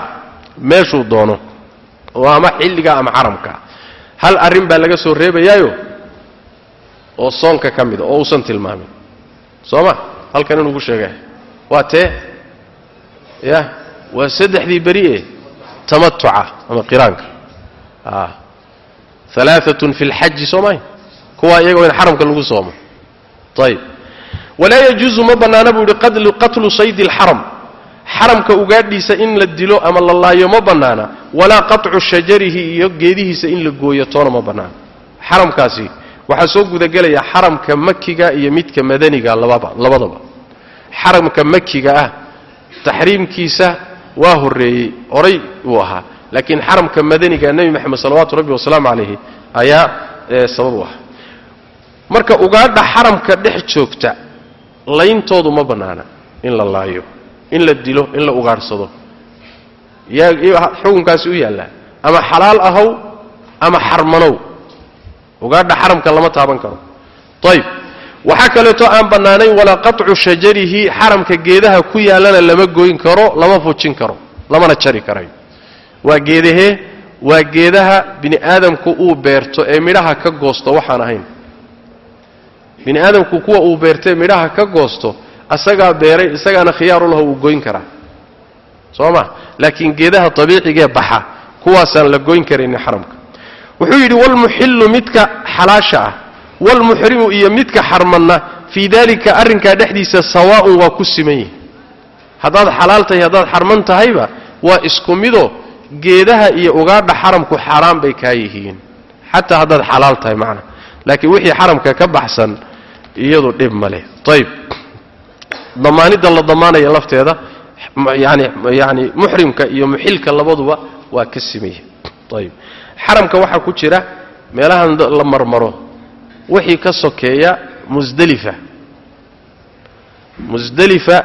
meeshuu doono. Oo ama xilliga ama xaramka. Hal arrin baa laga soo reebayaayo? Oo soonka ka mida oo uusan tilmaamin. Soo ma? Halkan inuu ku sheegay. Waa tee? Ya? Waa saddexdii beri e tamatuca ama qiraanka. A alaaatun fi lxaji soo maay kuwaa iyaga in xaramka lagu soomo. Ayib walaa yajuusu ma bannaana buu yihi qatlu saydi alxaram. Xaramka ugaadhiisa in la dilo ama la laayo ma bannaana. Walaa qaطcu shajarihi iyo geedihiisa in la gooyo toona ma bannaana. Xaramkaasi waxaa soo gudagelaya xaramka makiga iyo midka madaniga labadaba. Xaramka makiga ah taxriimkiisa waa horreeyey horay uu ahaa. Laakiin xaramka madaniga nebi moxamed salawaatu rabbi wasalaamu calayhi ayaa sabab u ahaa marka ugaadha xaramka dhex joogta layntoodu ma bannaana. In la laayo in la dilo in la ugaadhsado xukunkaasi u yaallaa. Ama xalaal ahow ama xarmanow. Ugaadha xaramka lama taaban karo. Ayb waxaa kaleeto aan bannaanayn walaa qaطcu shajarihi xaramka geedaha ku yaallana lama goyn karo lama fujin karo lamana jari karayo waa geedahee waa geedaha bini aadamku uu beerto ee midhaha ka goosto waxaan ahayn bini aadamku kuwa uu beerto ee midhaha ka goosto asagaa beeray isagaana khiyaaru laho wuu goyn karaa. Soo ma? Laakiin geedaha dabiicigee baxa kuwaasaan la goyn karaynin xaramka. Wuxuu yidhi walmuxillu midka xalaasha ah walmuxrimu iyo midka xarmanna fii daalika arrinkaa dhexdiisa sawaa'un waa ku siman yihi haddaad xalaal tahay haddaad xarman tahayba waa isku midoo geedaha iyo ugaadha xaramku xaaraan bay kaa yihiin. Xataa haddaad xalaal tahay macna. Laakiin wixii xaramka ka baxsan iyadu dhib ma leh. Ayb damaanidda la damaanaya lafteeda yani yani muxrimka iyo muxilka labaduba waa ka simaya. Ayb xaramka waxaa ku jira meelahan la marmaro. Wixii ka sokeeya musdelifa musdelifa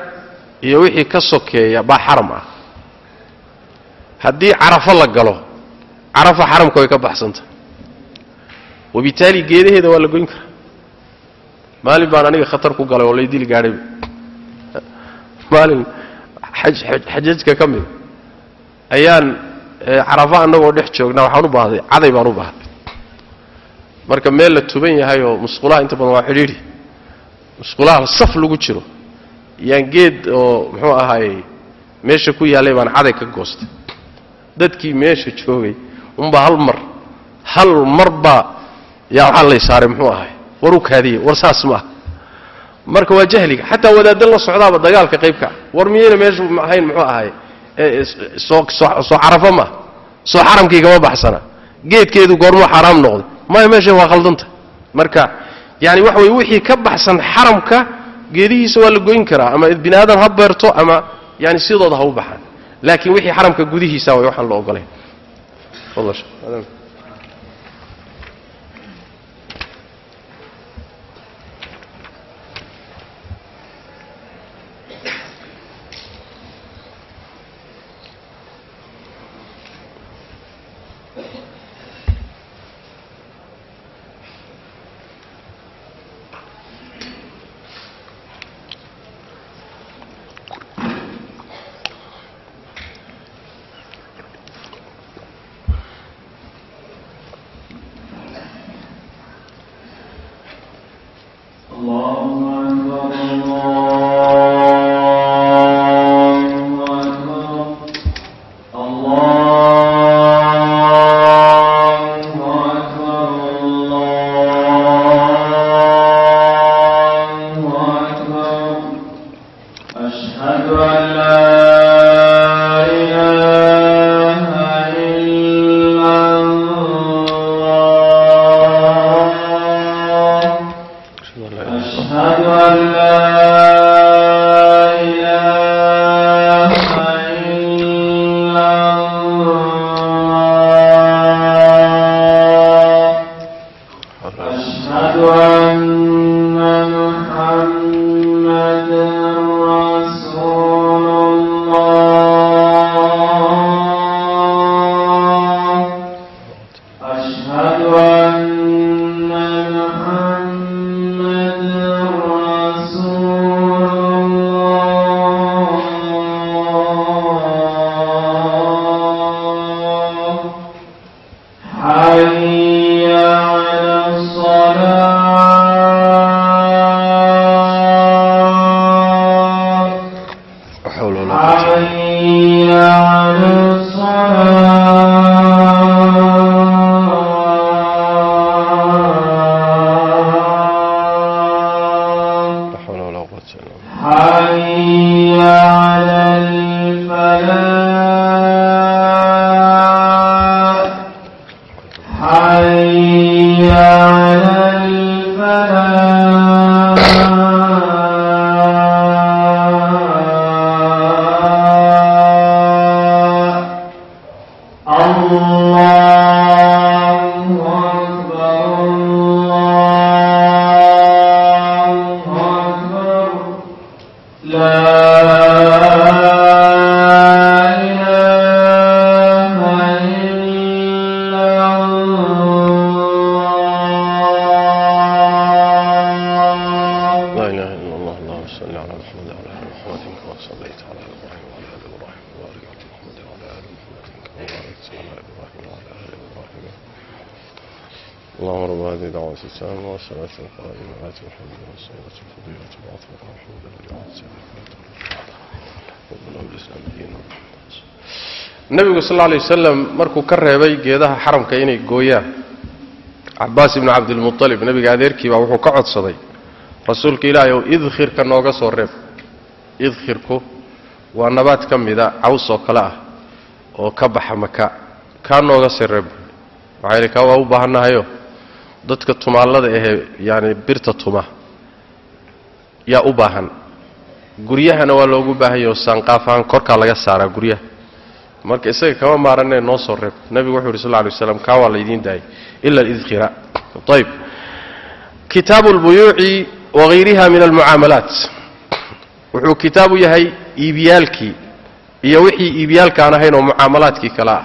iyo wixii ka sokeeya baa xaram ah. Haddii carafo la galo carafa xaramka way ka baxsantah wabitaali geedaheeda waa la goyn karaa maalin baan aniga khatar ku galay oo laydili gaadhayba maalin xajajka ka mida ayaan carafa annagoo dhex joognaa waxaan u baahday caday baan u baahday. Marka meel la tuban yahay oo musqulaha inta badan waa xidhiidhi. Musqulaha saf lagu jiro. Yaan geed oo muxuu ahaayey meesha ku yaallay baan caday ka goostay. Dadkii meesha joogay unbaa hal mar hal mar baa yaa waxaa lay muxuu ahay war u kaadiye war saas maaha marka waa jahliga xataa wadaadda la socdaaba dagaalka qaybka. War miyayna meeshu ahayn muxuu ahay soo carafo ma soo xaramkii kama baxsana. Geedkeedu goormuu xaaraam noqday. Maya meesha waa khaldanta. Marka yani waxa weye wixii ka baxsan xaramka geedihiisa waa la goyn karaa ama bini aadam ha beerto ama yani sidooda ha u baxaan. Laakiin wixii xaramka gudihiisa way waxaan la ogolayn صليت على آل إبراهيم وعلى آل إبراهيم وبارك على محمد وعلى آل محمد كما باركت على إبراهيم وعلى آل إبراهيم اللهم رب هذه دعوة السلام والصلاة القائمة آت محمد والصلاة الفضيلة العظمى محمد وجعل nabigu sal lay wasalam markuu ka reebay geedaha xaramka inay gooyaan cabaas ibnu cabdilmualib nebiga adeerkiibaa wuxuu ka codsaday rasuulka ilaahay ow idkhirka nooga soo reeb idkhirku waa nabaad ka mida caws oo kale ah oo ka baxa maka kaa nooga sii reeb. Maxaa kaa waa u baahannahayo dadka tumaallada ahee yaani birta tuma yaa u baahan. Guryahana waa loogu baahanyaho saanqaafahaan korkaa laga saaraa guryaha. Marka isaga kama maaranee noo soo reeb. Nebigu wuxuu yidhi sal lla lay waslam kaa waa laydiin daayay ila alidkhira ayb kitaabu lbuyuuci wagayriha min almucaamalaat wuxuu kitaabu yahay iibyaalkii iyo wixii iibyaalkaan ahayn oo mucaamalaadkii kale ah.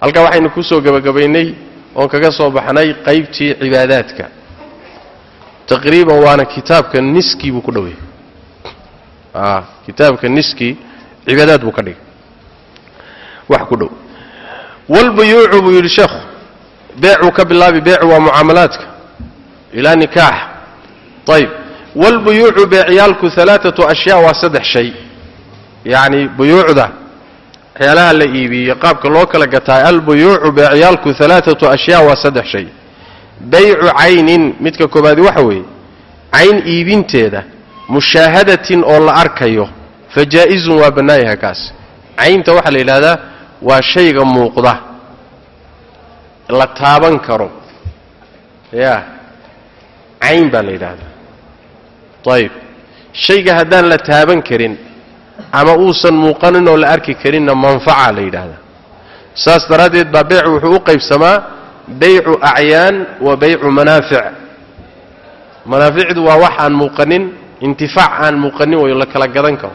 Halkaa waxaynu ku soo gebagabaynay oon kaga soo baxnay qaybtii cibaadaadka. Taqriiban waana kitaabka niskii buu ku dhoweyay kitaabka niskii cibaadaad buu ka dhigay. Wax ku dhow. Walbuyuucu buu yidhi sheekhu beecuu ka bilaabi beecu waa mucaamalaadka. Ilaa nikaax. Ayb walbuyuucu beecyaalku alaaatu ashyaa waa saddex shay yacni buyuucda waxyaalaha la iibiyo qaabka loo kala gataa albuyuucu beecyaalku alaaatu ashyaa waa saddex shay baycu caynin midka koobaadi waxa weeye cayn iibinteeda mushaahadatin oo la arkayo fa jaa'izun waa bannaayaha kaas caynta waxaa la yidhahdaa waa shayga muuqda la taaban karo ya cayn baa la yidhaahdaa ayib shayga haddaan la taaban karin ama uusan muuqanin oo la arki karinna manfaca la yidhaahdaa. Saas daraaddeed baa beycu wuxuu u qaybsamaa baycu acyaan wa baycu manaafic. Manaaficdu waa wax aan muuqanin intifaac aan muuqanin wayo la kala gadan karo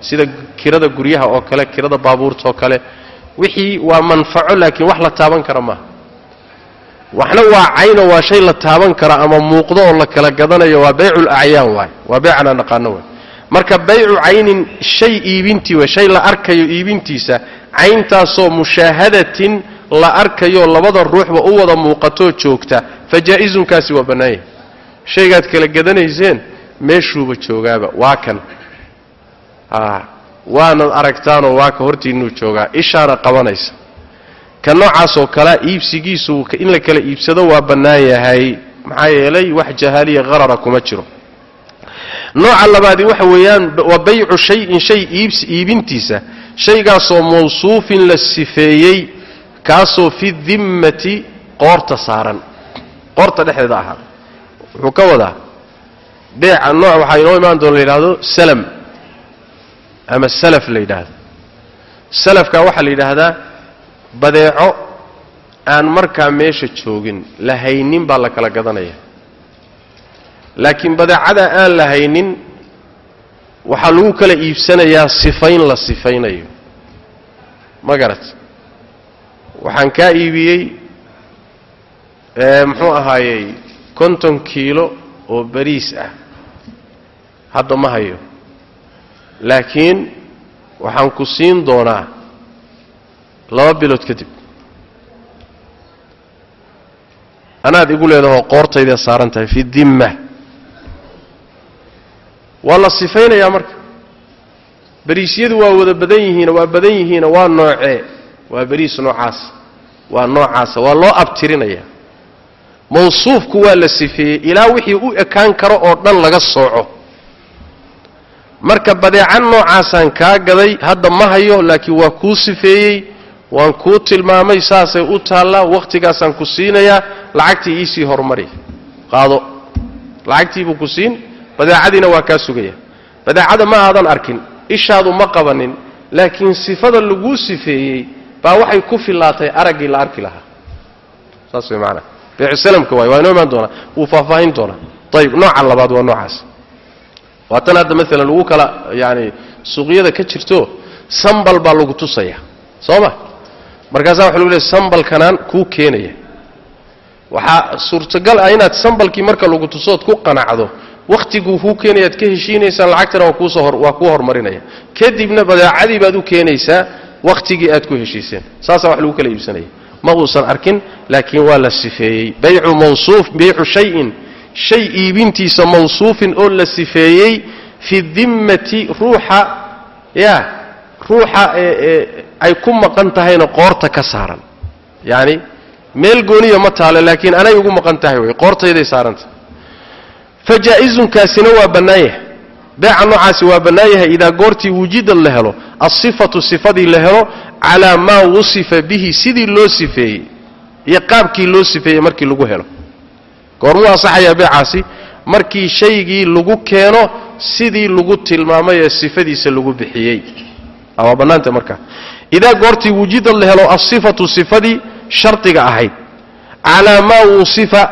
sida kirada guryaha oo kale kirada baabuurta oo kale. Wixii waa manfaco laakiin wax la taaban kara maaha waxna waa caynoo waa shay la taaban kara ama muuqdo oo la kala gadanayo waa baycul acyaan waay waa beycan aan naqaano waay. Marka baycu caynin shay iibintii way shay la arkayo iibintiisa cayntaasoo mushaahadatin la arkayo labada ruuxba u wada muuqatoo joogta fa jaa-izunkaasi waa bannaanyah shaygaad kala gadanayseen meeshuuba joogaaba waa kan. Waanad aragtaanoo waa ka hortiinnuu joogaa ishaana qabanaysa ka noocaasoo kalea iibsigiisu in la kala iibsado waa bannaan yahay. Maxaa yeelay wax jahaaliya qarara kuma jiro. Nooca labaadi waxa weeyaan waa baycu shayin shay iibintiisa. Shaygaasoo mawsuufin la sifeeyey kaasoo fi dimmati qoorta saaran. Qoorta dhexdeeda ahaa. Wuxuu ka wadaa beeca nooc waxaa inoo imaan doona la yidhaahdo salam ama salaf la yidhaahdo. Salafka waxaa la yidhaahdaa badeeco aan markaa meesha joogin la haynin baa la kala gadanaya. Laakiin badeecada aan la haynin waxaa lagu kala iibsanayaa sifayn la sifaynayo. Ma garat waxaan kaa iibiyey muxuu ahaayey konton kiilo oo bariis ah. Hadda ma hayo. Laakiin waxaan ku siin doonaa laba bilood kadib. Anaad igu leedahoo qoortaydae saaran tahay fi dimma. Waa la sifaynayaa marka. Beriisyadu waa wada badan yihiina waa badan yihiina waa noocee waa beriis noocaasa waa noocaasa waa loo abtirinaya. Mawsuufku waa la sifeeyey ilaa wixii u ekaan karo oo dhan laga sooco. Marka badeecan noocaasaan kaa gaday hadda ma hayo laakiin waa kuu sifeeyey waan kuu tilmaamay saasay u taallaa wakhtigaasaan ku siinayaa lacagtii iisii horumari qaado. Lacagtiibuu ku siin badeecadiina waa kaa sugaya. Badeecada ma aadan arkin ishaadu ma qabanin laakiin sifada laguu sifeeyey baa waxay ku fillaatay araggii la arki lahaa. Saas way maanaa beecusalamka waay waa inoo imaan doonaa wuu faahfaahin doonaa. Ayib nooca labaad waa noocaas. Waa tan hadda maalan lagu kala yaani suuqyada ka jirto sambal baa lagu tusaya soo ma markaasaa waxa lagu leey sambalkanaan kuu keenaya. Waxaa suurtagal ah inaad sambalkii marka lagu tusood ku qanacdo wakhtiguu kuu keenayaad ka heshiinaysaan lacagtana waa kuu horumarinaya. Kadibna badeecadii baad u keenaysaa wakhtigii aad ku heshiiseen. Saasaa wax lagu kala iibsanaya. Ma uusan arkin laakiin waa la sifeeyey. Baycu mawsuuf baycu shayin. Shay iibintiisa mawsuufin oo la sifeeyey fi dimmati ruuxa ya ruuxa ay ku maqan tahayna qoorta ka saaran. Yacni meel gooniya ma taalo laakiin anay ugu maqan tahay wey qoortayday saarantah fa jaa-izunkaasina waa bannaan yahay. Beeca noocaasi waa bannaan yahay idaa goortii wujida la helo alsifatu sifadii la helo calaa maa wusifa bihi sidii loo sifeeyey iyo qaabkii loo sifeeyey markii lagu helo. Goormuu asaxayaa beecaasi markii shaygii lagu keeno sidii lagu tilmaamay ee sifadiisa lagu bixiyey. Waa bannaanta markaa idaa goortii wujida la helo alsifatu sifadii shardiga ahayd calaa maa wusifa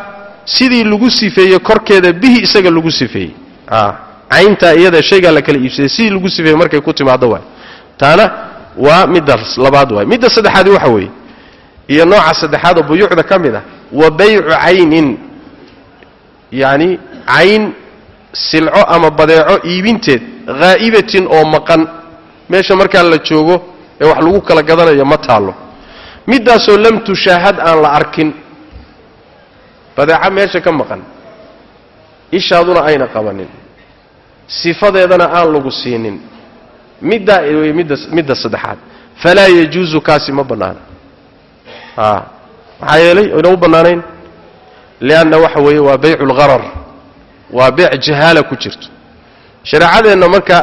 sidii lagu sifeeyey korkeeda bihi isaga lagu sifeeyey cayntaa iyada shaygaa la kala iibsaday sidii lagu sifeeyey markay ku timaado waay taana waa midda labaad waay midda saddexaadi waxa weeye iyo nooca saddexaad oo buyuucda ka mid ah wa baycu caynin yacni cayn silco ama badeeco iibinteed haa'ibatin oo maqan meesha markaa la joogo ee wax lagu kala gadanayo ma taallo. Middaasoo lam tushaahad aan la arkin. Badeeco meesha ka maqan. Ishaaduna ayna qabanin. Sifadeedana aan lagu siinin. Middaa wey midda saddexaad. Falaa yajuusu kaasi ma bannaana. Maxaa yeelay oyna u bannaanayn? Lianna waxa weeye waa baycu lgharar waa beec jahaala ku jirto shareecadeenna marka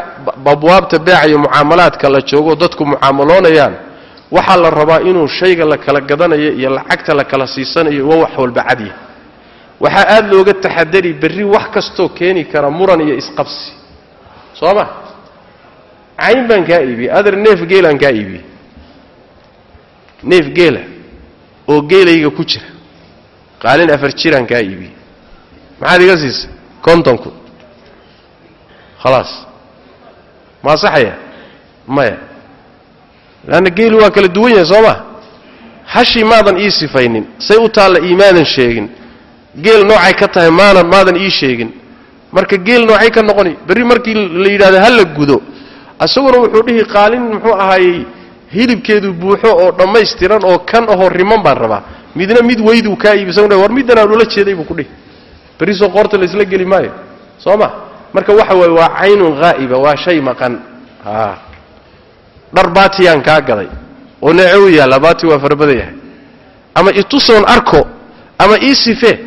abwaabta beeca iyo mucaamalaadka la joogo dadku mucaamaloonayaan waxaa la rabaa inuu shayga la kala gadanayo iyo lacagta la kala siisanayo waa wax walba cadya waxaa aad looga taxadari berri wax kastoo keeni kara muran iyo isqabsi. Soo ma? Cayn baan kaa iibiyey adeer neef geelaan kaa iibiyey neef geela oo geelayga ku jira. Qaalin afar jiraan kaa iibiyey maxaad iga siisay? Kontonku khalaas ma asaxaya maya leanna geelu waa kala duwan yahay soo ma hashii maadan ii sifaynin say u taalla iimaadan sheegin geel noocay ka tahay maanan maadan ii sheegin marka geel noocay ka noqoni berri markii la yidhahdo ha la gudo isaguna wuxuu dhihi qaalin muxuu ahaayey hilibkeedu buuxo oo dhammaystiran oo kan ahoo riman baan rabaa midna mid weyduu kaa iibi isaguna war middanaan ula jeeday buu ku dhihi berri soo qoorta la isla geli maayo soo ma marka waxa waaye waa caynun haa'iba waa shay maqan. Dhar baatiyaan kaa gaday oo neece u yaalla baati waa farabadan yahay. Ama itusoon arko ama ii sifee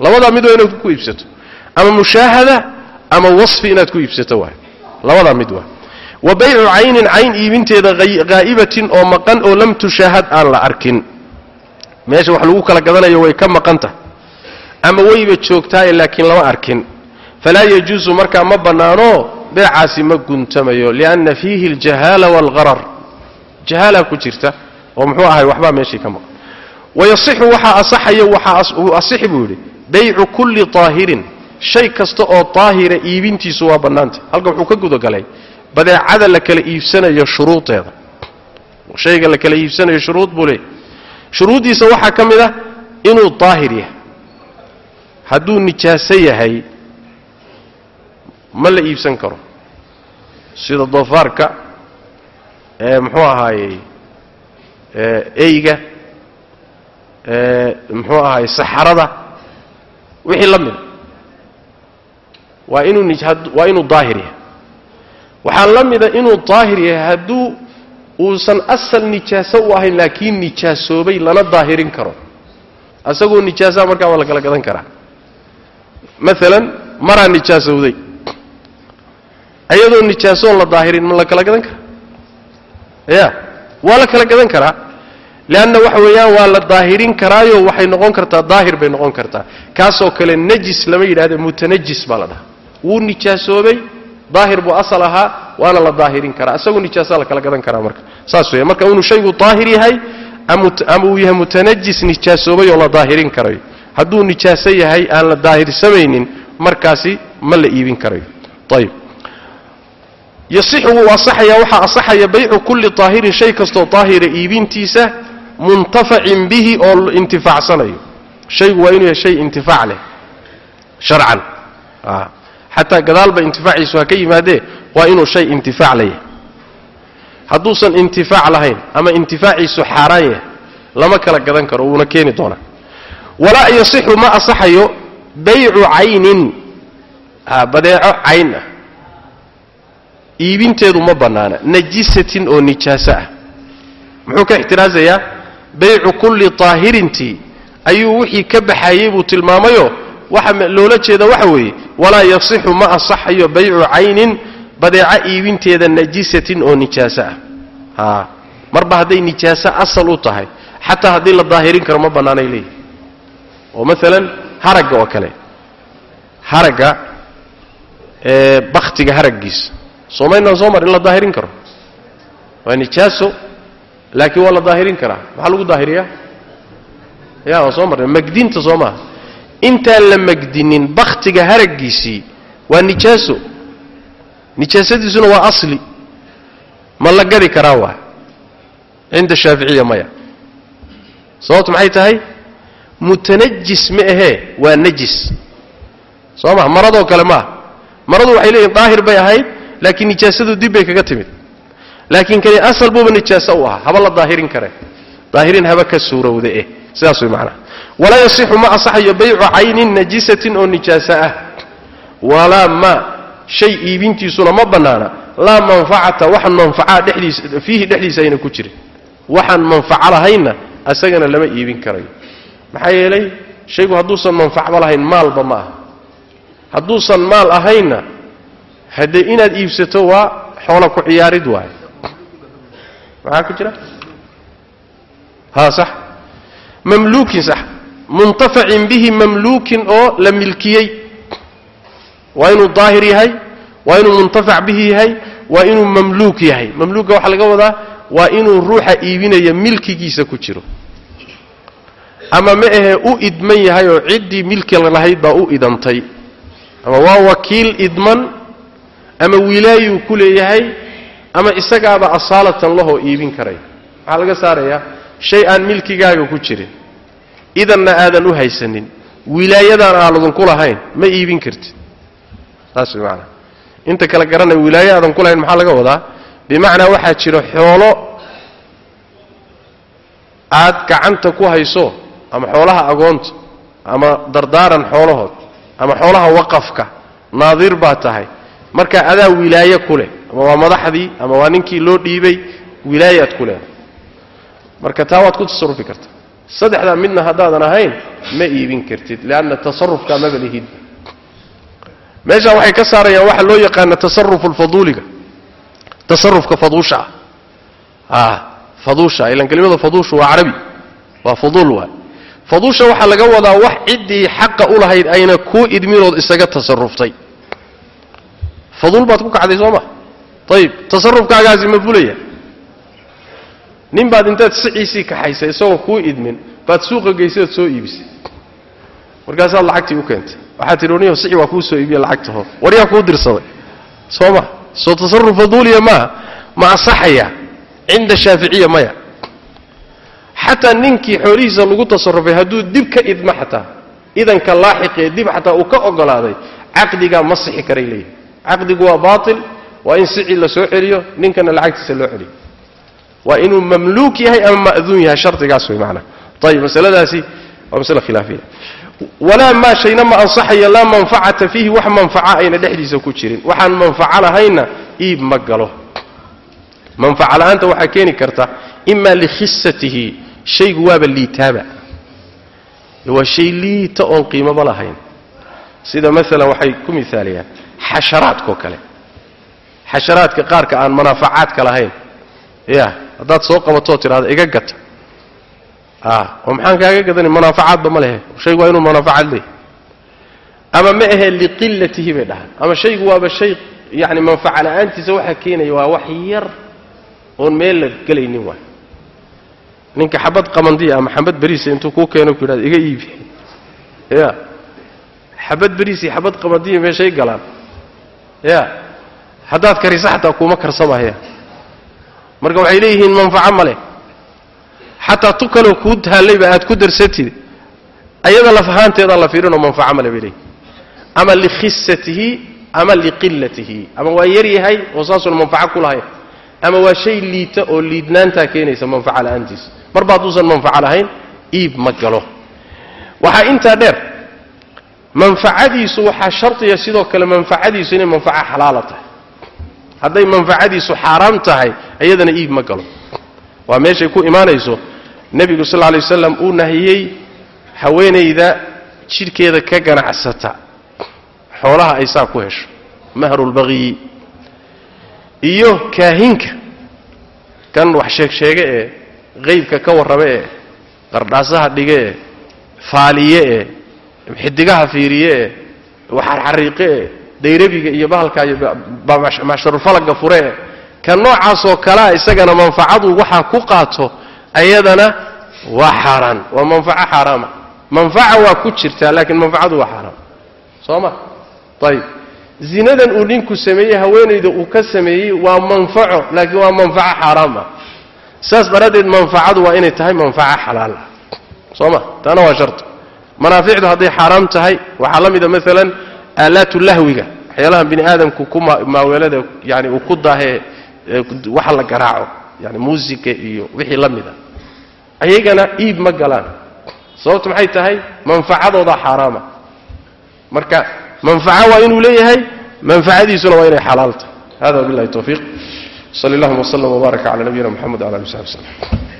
labadaa mid waa inaad ku iibsato ama mushaahada ama wasfi inaad ku iibsato waay. Labadaa mid waa wa baycu caynin cayn iibinteeda haa'ibatin oo maqan oo lam tushaahad aan la arkin. Meesha wax lagu kala gadanayo way ka maqan tahay. Ama wayba joogtaaye laakiin lama arkin falaa yajuusu markaa ma bannaano beecaasi ma guntamayo lianna fiihi aljahaala waalgharar jahaala ku jirta oo muxuu ahay waxbaa meeshii ka maqan wayasixu waxaa asaxaya waxaa asixi buu yidhi baycu kulli طaahirin shay kasta oo daahira iibintiisu waa bannaanta halkan wuxuu ka gudagalay badeecada la kala iibsanayo shuruudeeda shayga la kala iibsanayo shuruud buu leey shuruuddiisa waxaa ka mid ah inuu daahir yahay hadduu nijaaso yahay ma la iibsan karo. Sida doofaarka ee muxuu ahaayey eyga muxuu ahaayey saxarada wixii la mida waa inuu waa inuu daahir yahay. Waxaa la mida inuu daahir yahay hadduu uusan asal nijaaso u ahayn laakiin nijaasoobay lana daahirin karo. Asagoo nijaasaa markaa waa la gadan karaa. Maalan maraa nijaasowday ayadoo nijaasoon la daahirin ma la kala gadan karaa? Ya waa la kala gadan karaa. Leanna waxa weeyaan waa la daahirin karaayo waxay noqon kartaa daahir bay noqon kartaa. Kaasoo kale najis lama yidhahda mutanajis baa la dhahaa. Wuu nijaasoobay daahir buu asal ahaa waana la daahirin karaa. Isagoo nijaasaa la kala gadan karaa marka. Saas weya marka inuu shaygu daahir yahay ama uu yahay mutanajis nijaasoobay oo la daahirin karayo hadduu nijaaso yahay aan la daahirsamaynin markaasi ma la iibin karayo ayib yasixu wuu asaxayaa waxaa asaxaya baycu kulli daahirin shay kastoo daahira iibintiisa muntafacin bihi oo intifaacsanayo shaygu waa inuu yahay shay intifaac leh sharcan. Xataa gadaalba intifaaciisu ha yimaadee waa inuu shay intifaac leeyahay hadduusan intifaac lahayn ama intifaaciisu xaaraan yahay lama kala gadan karo wuuna keeni doonaa. Walaa yasixu ma asaxayo baycu caynin. Badeeco cayn ah iibinteedu ma bannaana. Najisatin oo nijaaso ah. Muxuu ka ixtiraasayaa baycu kulli طaahirintii ayuu wixii ka baxayey buu tilmaamayo. Waxa loola jeeda waxa weeye walaa yasixu ma asaxayo baycu caynin badeeco iibinteeda najisatin oo nijaaso ah. Marba hadday nijaaso asal u tahay xataa haddii la daahirin karo ma bannaanay leeyihi oo maalan haragga oo kale. Haragga bakhtiga haraggiisa soomaynaan soo mar in la daahirin karo. Waa nijaaso laakiin waa la daahirin karaa. Maxaa lagu daahiriyaa? Ya waa soo marnay. Magdinta soo maaha. Intaan la magdinin bakhtiga haraggiisii waa nijaaso. Nijaasadiisuna waa asli. Ma la gadi karaa waa? Cinda shaaficiya maya. Sababtu maxay tahay? Mutanajis ma ahee waa najis. Soo ma maradoo kale maaha. Maradu waxay leeyihiin daahir bay ahayd laakiin nijaasadu dib bay kaga timid. Laakiin kani asal buuba nijaaso u ahaa haba la daahirin kare. Daahirin haba ka suurowda eh sidaas way macnaha walaa yasixu ma asaxayo baycu caynin najisatin oo nijaaso ah. Walaa ma shay iibintiisuna ma bannaana. Laa manfacata waxaan manfacaa dhexdiisa fiihi dhexdiisa ayna ku jirin. Waxaan manfaco lahaynna asagana lama iibin karayo. Maxaa yeelay shaygu hadduusan manfacba lahayn maalba ma aha. Hadduusan maal ahaynna haddee inaad iibsato waa xoola ku ciyaarid waayo maxaa ku jira? Ha sax. Mamluukin sax. Muntafacin bihi mamluukin oo la milkiyey. Waa inuu daahir yahay waa inuu muntafac bihi yahay waa inuu mamluuk yahay. Mamluuka waxaa laga wadaa waa inuu ruuxa iibinaya milkigiisa ku jiro. Ama ma ahee u idman yahay oo ciddii milki lahayd baa u idantay. Ama waa wakiil idman ama wilaayuu ku leeyahay ama isagaaba asaalatan lahoo iibin karay. Maxaa laga saarayaa shay aan milkigaaga ku jirin. Idanna aadan u haysanin. Wilaayadan aadan ku lahayn ma iibin kartid. Saas way macanaa inta kale garanay wilaayo aadan ku lahayn maxaa laga wadaa? Bimacnaa waxaa jira xoolo aad gacanta ku hayso ama xoolaha agoonta ama dardaaran xoolahood ama xoolaha waqafka naadir baa tahay marka adaa wilaaye ku leh ama waa madaxdii ama waa ninkii loo dhiibay wilaayaad ku leedahay marka taa waad ku tasarufi karta. Saddexdaa midna haddaadan ahayn ma iibin kartid leanna tasarufkaa maba lihid meeshaa waxay ka saarayaan waxa loo yaqaana tasarufu lfaduuliga tasarufka faduusha ah. Faduusha ilan kelimada faduushu waa carabi. Waa fuduul waay. Faduusha waxaa laga wadaa wax ciddii xaqa u lahayd ayna kuu idminood isaga tasaruftay faduul baad ku kacday soo ma? Ayib tasarufkaagaasi ma fulaya nin baad intaad siciisii kaxaysay isagoon kuu idmin baad suuqa geysaad soo iibisay markaasaad lacagtii u keentay. Waxaad tidhi warniyo sici waa kuu soo iibiye lacagtaho waryaa kuu dirsaday. Soo ma? Soo tasaruf faduuliya maaha ma asaxaya cinda shaaficiya maya. Xataa ninkii xoolihiisa lagu tasarufay hadduu dib ka idmo xataa idanka laaxiqee dib xataa uu ka ogolaaday caqdigaa ma sixi karay leeyahay caqdigu waa baatil waa in sici la soo celiyo ninkana lacagtiisa loo celiyo. Waa inuu mamluuk yahay ama ma'duun yahay shardigaas way macnaha ayib masaladaasi waa masale khilaafiya walaa maa shayna ma ansaxayo laa manfacata fiihi wax manfaca ayna dhexdiisa ku jirin. Waxaan manfaco lahaynna iib ma galo. Manfaco la'aanta waxaa keeni karta ima likhisatihi shaygu waaba liitaaba. Waa shay liita oon qiimaba lahayn. Sida maalan waxay ku miaaliyaan xasharaadkao kale. Xasharaadka qaarka aan manaafacaadka lahayn. Ya haddaad soo qabatoo tidhahdo iga gata. Oo maxaan kaaga gadani? Manaafacaadba ma lehe. Shaygu waa inuu manaafacaad leeyahy ama ma ahe liqilatihi bay dhahaan. Ama shaygu waaba shay yani manfaca la'aantiisa waxaa keenaya waa wax yar oon meel la gelaynin waay. Ninka xabad qamandiya ama xabad beriisa intuu kuu keeno ku yidhahdo iga iibi ya xabad beriisi xabad qamandiya meeshay galaan ya. Haddaad karisa xataa kuuma karsamaya marka waxay leeyihiin manfaco ma leh. Xataa tu kaloo kuu taallayba aad ku darsatid. Ayada laf ahaanteedaa la fiirinoo manfaco male bay leeyihiin ama likhisatihi ama liqilatihi ama waa yar yahay oo saasuuna manfaco ku lahayn ama waa shay liita oo liidnaantaa keenaysa manfaco la'aantiisa marba hadduusan manfaco lahayn iib ma galo. Waxaa intaa dheer manfacadiisu waxaa shardiya sidoo kale manfacadiisu inay manfaco xalaala tahay. Hadday manfacadiisu xaaraam tahay iyadana iib ma galo. Waa meeshay ku imaanayso nebigu sal lay waslam uu nahiyey haweenayda jidhkeeda ka ganacsata. Xoolaha ay saa ku hesho mahrulbaqiyi iyo kaahinka. Kan wax sheegsheege ee qaybka ka warrame ee qardhaasaha dhige ee faaliye ee xidigaha fiiriye ee waxarxariiqe ee dayrabiga iyo bahalka iyo masharulfalaga fure ee kan noocaasoo kalea isagana manfacadu waxaa ku qaato ayadana waa xaaraan waa manfaco xaaraama. Manfaca waa ku jirtaa laakiin manfacadu waa xaaraam. Soo ma? Ayib zinadan uu ninku sameeyey haweenayda uu ka sameeyey waa manfaco laakiin waa manfaco xaaraam ah saas daraaddeed manfacadu waa inay tahay manfaco xalaal. Ah soo ma? Taana waa sharti manaaficdu hadday xaaraam tahay waxaa la mida maalan aalaatu lahwiga waxyaalaha bini aadamku ku maaweelada yani uu ku daahee waxa la garaaco yani muusika iyo wixii la mida ayagana iib ma galaan. Sababtu maxay tahay? Manfacadooda xaaraama. Marka manfaco waa inuu leeyahay manfacadiisuna waa inay xalaal tahay hada wabillahi tawfiiq sal allahuma wslm wbaaraka cala nabiyina mxamed wala ali w saxbi wslm